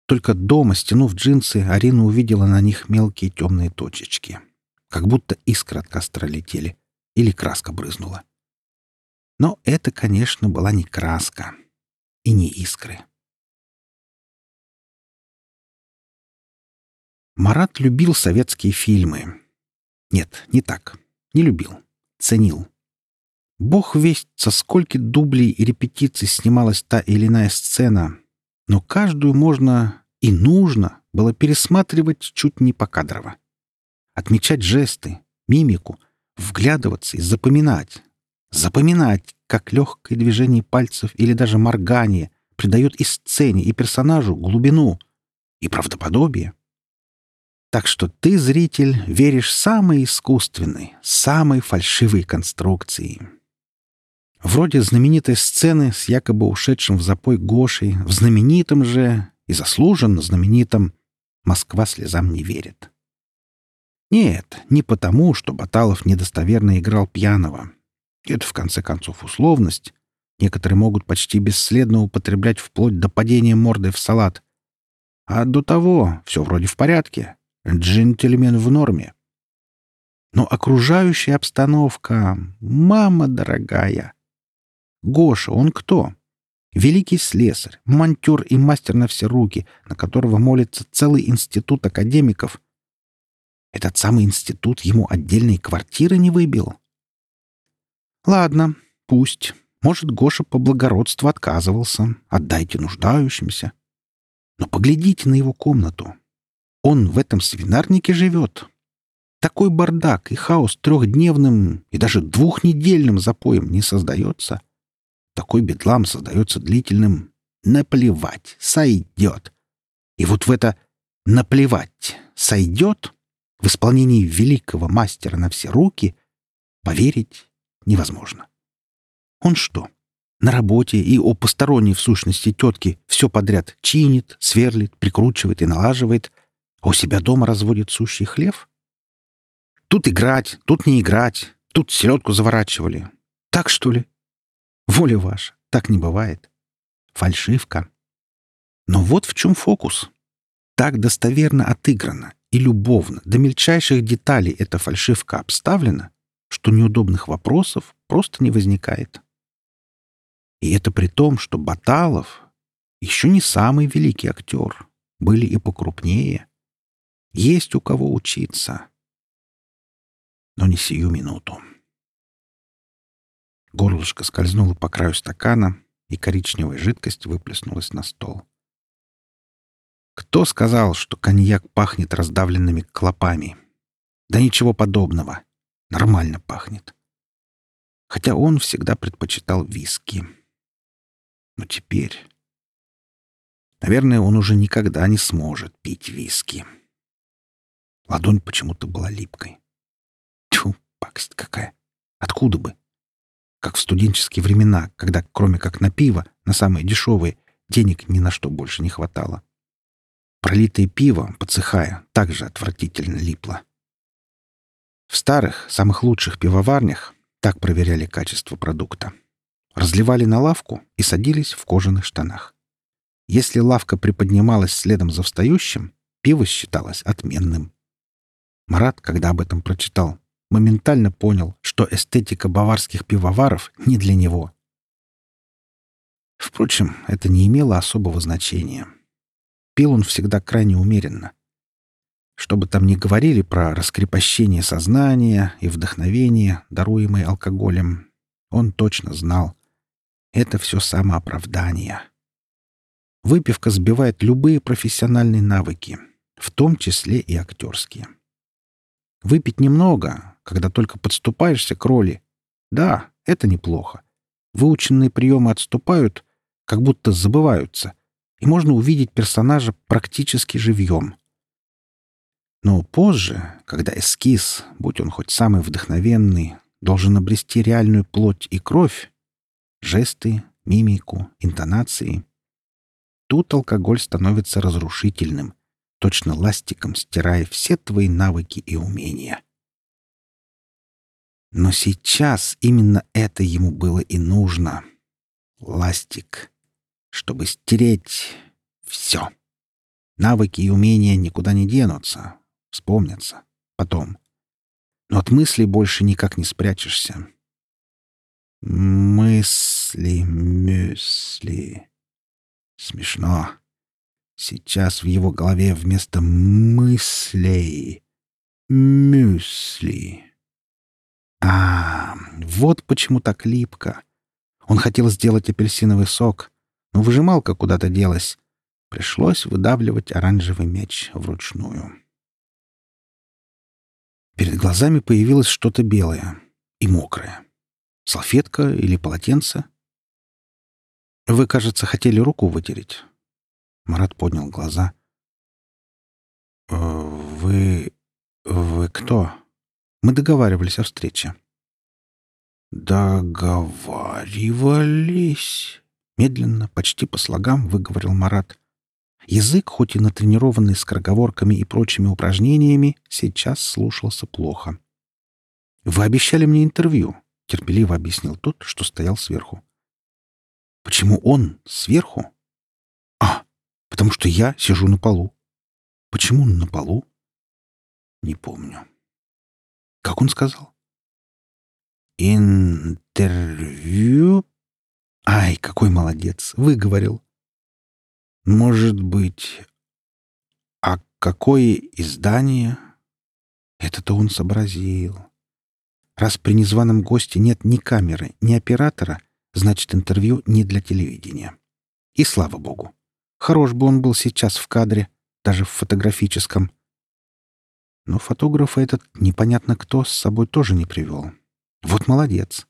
Только дома, стянув джинсы, Арина увидела на них мелкие темные точечки. Как будто искры от костра летели. Или краска брызнула. Но это, конечно, была не краска. И не искры. Марат любил советские фильмы. Нет, не так. Не любил. Ценил. Бог весть, со скольки дублей и репетиций снималась та или иная сцена, но каждую можно и нужно было пересматривать чуть не покадрово. Отмечать жесты, мимику, вглядываться и запоминать. Запоминать, как легкое движение пальцев или даже моргание придает и сцене, и персонажу глубину и правдоподобие. Так что ты, зритель, веришь самой искусственной, самой фальшивой конструкции. Вроде знаменитой сцены с якобы ушедшим в запой Гошей, в знаменитом же и заслуженно знаменитом «Москва слезам не верит». Нет, не потому, что Баталов недостоверно играл пьяного. Это, в конце концов, условность. Некоторые могут почти бесследно употреблять вплоть до падения мордой в салат. А до того все вроде в порядке. Джентльмен в норме. Но окружающая обстановка... Мама дорогая! Гоша, он кто? Великий слесарь, монтер и мастер на все руки, на которого молится целый институт академиков. Этот самый институт ему отдельной квартиры не выбил. Ладно, пусть. Может, Гоша по благородству отказывался. Отдайте нуждающимся. Но поглядите на его комнату. Он в этом свинарнике живет. Такой бардак и хаос трехдневным и даже двухнедельным запоем не создается. Такой бедлам создается длительным «наплевать, сойдет». И вот в это «наплевать, сойдет» в исполнении великого мастера на все руки поверить невозможно. Он что, на работе и о посторонней в сущности тетке все подряд чинит, сверлит, прикручивает и налаживает, а у себя дома разводит сущий хлев? Тут играть, тут не играть, тут селедку заворачивали. Так, что ли? Воля ваша, так не бывает. Фальшивка. Но вот в чем фокус. Так достоверно отыграна и любовно, до мельчайших деталей эта фальшивка обставлена, что неудобных вопросов просто не возникает. И это при том, что Баталов еще не самый великий актер. Были и покрупнее. Есть у кого учиться. Но не сию минуту. Горлышко скользнуло по краю стакана, и коричневая жидкость выплеснулась на стол. Кто сказал, что коньяк пахнет раздавленными клопами? Да ничего подобного. Нормально пахнет. Хотя он всегда предпочитал виски. Но теперь... Наверное, он уже никогда не сможет пить виски. Ладонь почему-то была липкой. Тьфу, пакость какая. Откуда бы? Как в студенческие времена, когда, кроме как на пиво, на самые дешевые, денег ни на что больше не хватало. Пролитое пиво, подсыхая, также отвратительно липло. В старых, самых лучших пивоварнях так проверяли качество продукта. Разливали на лавку и садились в кожаных штанах. Если лавка приподнималась следом за встающим, пиво считалось отменным. Марат, когда об этом прочитал, моментально понял, что эстетика баварских пивоваров не для него. Впрочем, это не имело особого значения. Пил он всегда крайне умеренно. Что бы там ни говорили про раскрепощение сознания и вдохновение, даруемое алкоголем, он точно знал. Это все самооправдание. Выпивка сбивает любые профессиональные навыки, в том числе и актерские. Выпить немного, когда только подступаешься к роли. Да, это неплохо. Выученные приемы отступают, как будто забываются, и можно увидеть персонажа практически живьем. Но позже, когда эскиз, будь он хоть самый вдохновенный, должен обрести реальную плоть и кровь, жесты, мимику, интонации, тут алкоголь становится разрушительным, точно ластиком стирая все твои навыки и умения. Но сейчас именно это ему было и нужно. Ластик, чтобы стереть все. Навыки и умения никуда не денутся, вспомнятся. Потом. Но от мыслей больше никак не спрячешься. Мысли, мысли. Смешно. Сейчас в его голове вместо мыслей мюсли. А, вот почему так липко. Он хотел сделать апельсиновый сок, но выжималка куда-то делась. Пришлось выдавливать оранжевый мяч вручную. Перед глазами появилось что-то белое и мокрое. Салфетка или полотенце? Вы, кажется, хотели руку вытереть. Марат поднял глаза. «Э, «Вы... вы кто?» Мы договаривались о встрече. «Договаривались?» Медленно, почти по слогам, выговорил Марат. Язык, хоть и натренированный скороговорками и прочими упражнениями, сейчас слушался плохо. «Вы обещали мне интервью», — терпеливо объяснил тот, что стоял сверху. «Почему он сверху?» «А, потому что я сижу на полу». «Почему на полу?» «Не помню». «Как он сказал?» «Интервью?» «Ай, какой молодец! Выговорил!» Может быть... А какое издание? Это-то он сообразил. Раз при незваном госте нет ни камеры, ни оператора, значит, интервью не для телевидения. И слава богу. Хорош бы он был сейчас в кадре, даже в фотографическом. Но фотографа этот непонятно кто с собой тоже не привел. Вот молодец.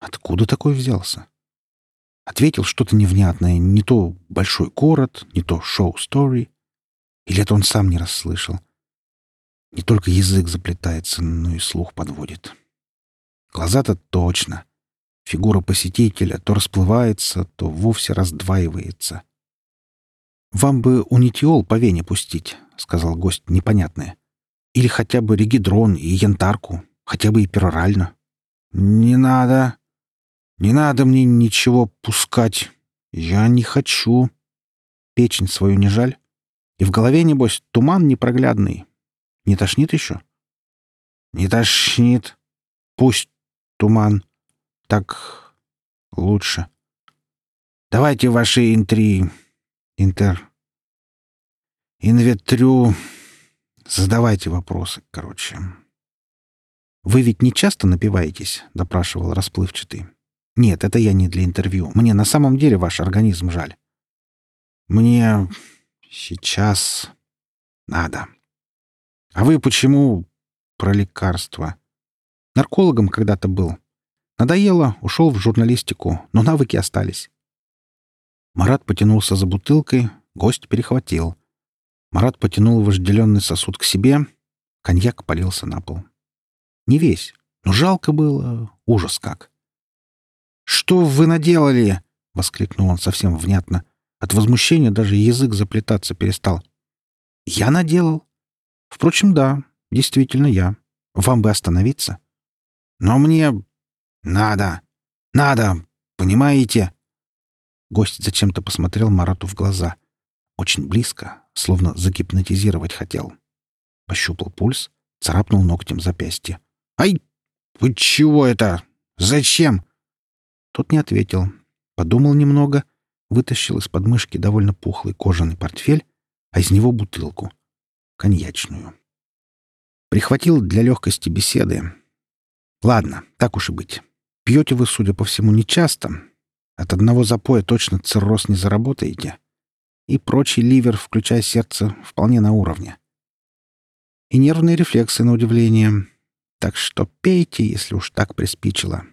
Откуда такой взялся? Ответил что-то невнятное, не то большой город, не то шоу-стори. Или это он сам не расслышал. Не только язык заплетается, но и слух подводит. Глаза-то точно. Фигура посетителя то расплывается, то вовсе раздваивается. «Вам бы унитиол по вене пустить», — сказал гость непонятное. «Или хотя бы регидрон и янтарку, хотя бы и перорально». «Не надо», не надо мне ничего пускать. Я не хочу. Печень свою не жаль. И в голове, небось, туман непроглядный. Не тошнит еще? Не тошнит. Пусть туман. Так лучше. Давайте ваши интри... Интер... Инветрю... Задавайте вопросы, короче. «Вы ведь не часто напиваетесь?» — допрашивал расплывчатый. Нет, это я не для интервью. Мне на самом деле ваш организм жаль. Мне сейчас надо. А вы почему про лекарства? Наркологом когда-то был. Надоело, ушел в журналистику, но навыки остались. Марат потянулся за бутылкой, гость перехватил. Марат потянул вожделенный сосуд к себе, коньяк полился на пол. Не весь, но жалко было, ужас как. «Что вы наделали?» — воскликнул он совсем внятно. От возмущения даже язык заплетаться перестал. «Я наделал?» «Впрочем, да, действительно я. Вам бы остановиться?» «Но мне... надо. Надо. Понимаете?» Гость зачем-то посмотрел Марату в глаза. Очень близко, словно загипнотизировать хотел. Пощупал пульс, царапнул ногтем запястье. «Ай! Вы чего это? Зачем?» Тот не ответил. Подумал немного, вытащил из подмышки довольно пухлый кожаный портфель, а из него бутылку. Коньячную. Прихватил для легкости беседы. Ладно, так уж и быть. Пьете вы, судя по всему, нечасто. От одного запоя точно цирроз не заработаете. И прочий ливер, включая сердце, вполне на уровне. И нервные рефлексы, на удивление. Так что пейте, если уж так приспичило.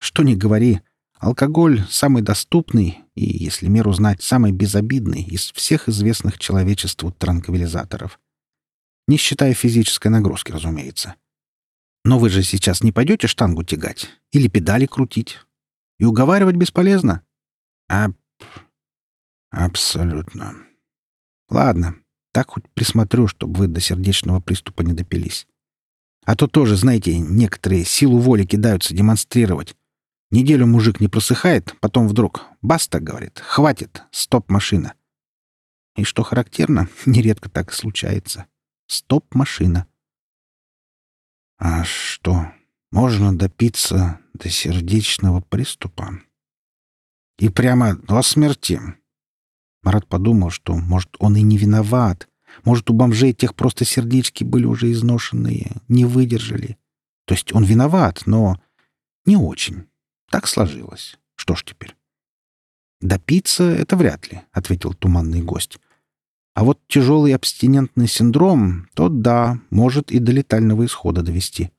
Что ни говори, Алкоголь — самый доступный и, если меру знать, самый безобидный из всех известных человечеству транквилизаторов. Не считая физической нагрузки, разумеется. Но вы же сейчас не пойдете штангу тягать или педали крутить. И уговаривать бесполезно. А... Абсолютно. Ладно, так хоть присмотрю, чтобы вы до сердечного приступа не допились. А то тоже, знаете, некоторые силу воли кидаются демонстрировать. Неделю мужик не просыхает, потом вдруг «баста», говорит, «хватит, стоп-машина». И что характерно, нередко так и случается. Стоп-машина. А что, можно допиться до сердечного приступа? И прямо до смерти. Марат подумал, что, может, он и не виноват. Может, у бомжей тех просто сердечки были уже изношенные, не выдержали. То есть он виноват, но не очень. Так сложилось. Что ж теперь? «Допиться — это вряд ли», — ответил туманный гость. «А вот тяжелый абстинентный синдром, то да, может и до летального исхода довести».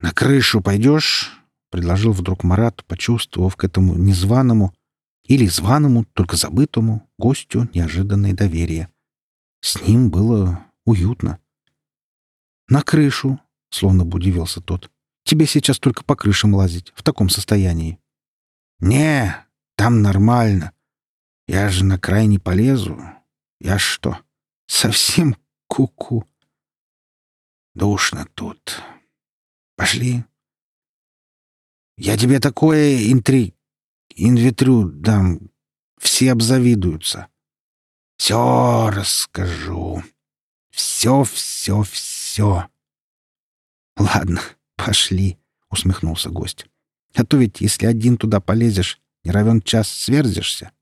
«На крышу пойдешь?» — предложил вдруг Марат, почувствовав к этому незваному или званому, только забытому гостю неожиданное доверие. С ним было уютно. «На крышу», — словно бы удивился тот. Тебе сейчас только по крышам лазить в таком состоянии. Не, там нормально. Я же на край не полезу. Я что, совсем куку? -ку? Душно тут. Пошли. Я тебе такое интри... инвитрю дам. Все обзавидуются. Все расскажу. Все, все, все. Ладно, «Пошли», — усмехнулся гость. «А то ведь, если один туда полезешь, не равен час сверзишься».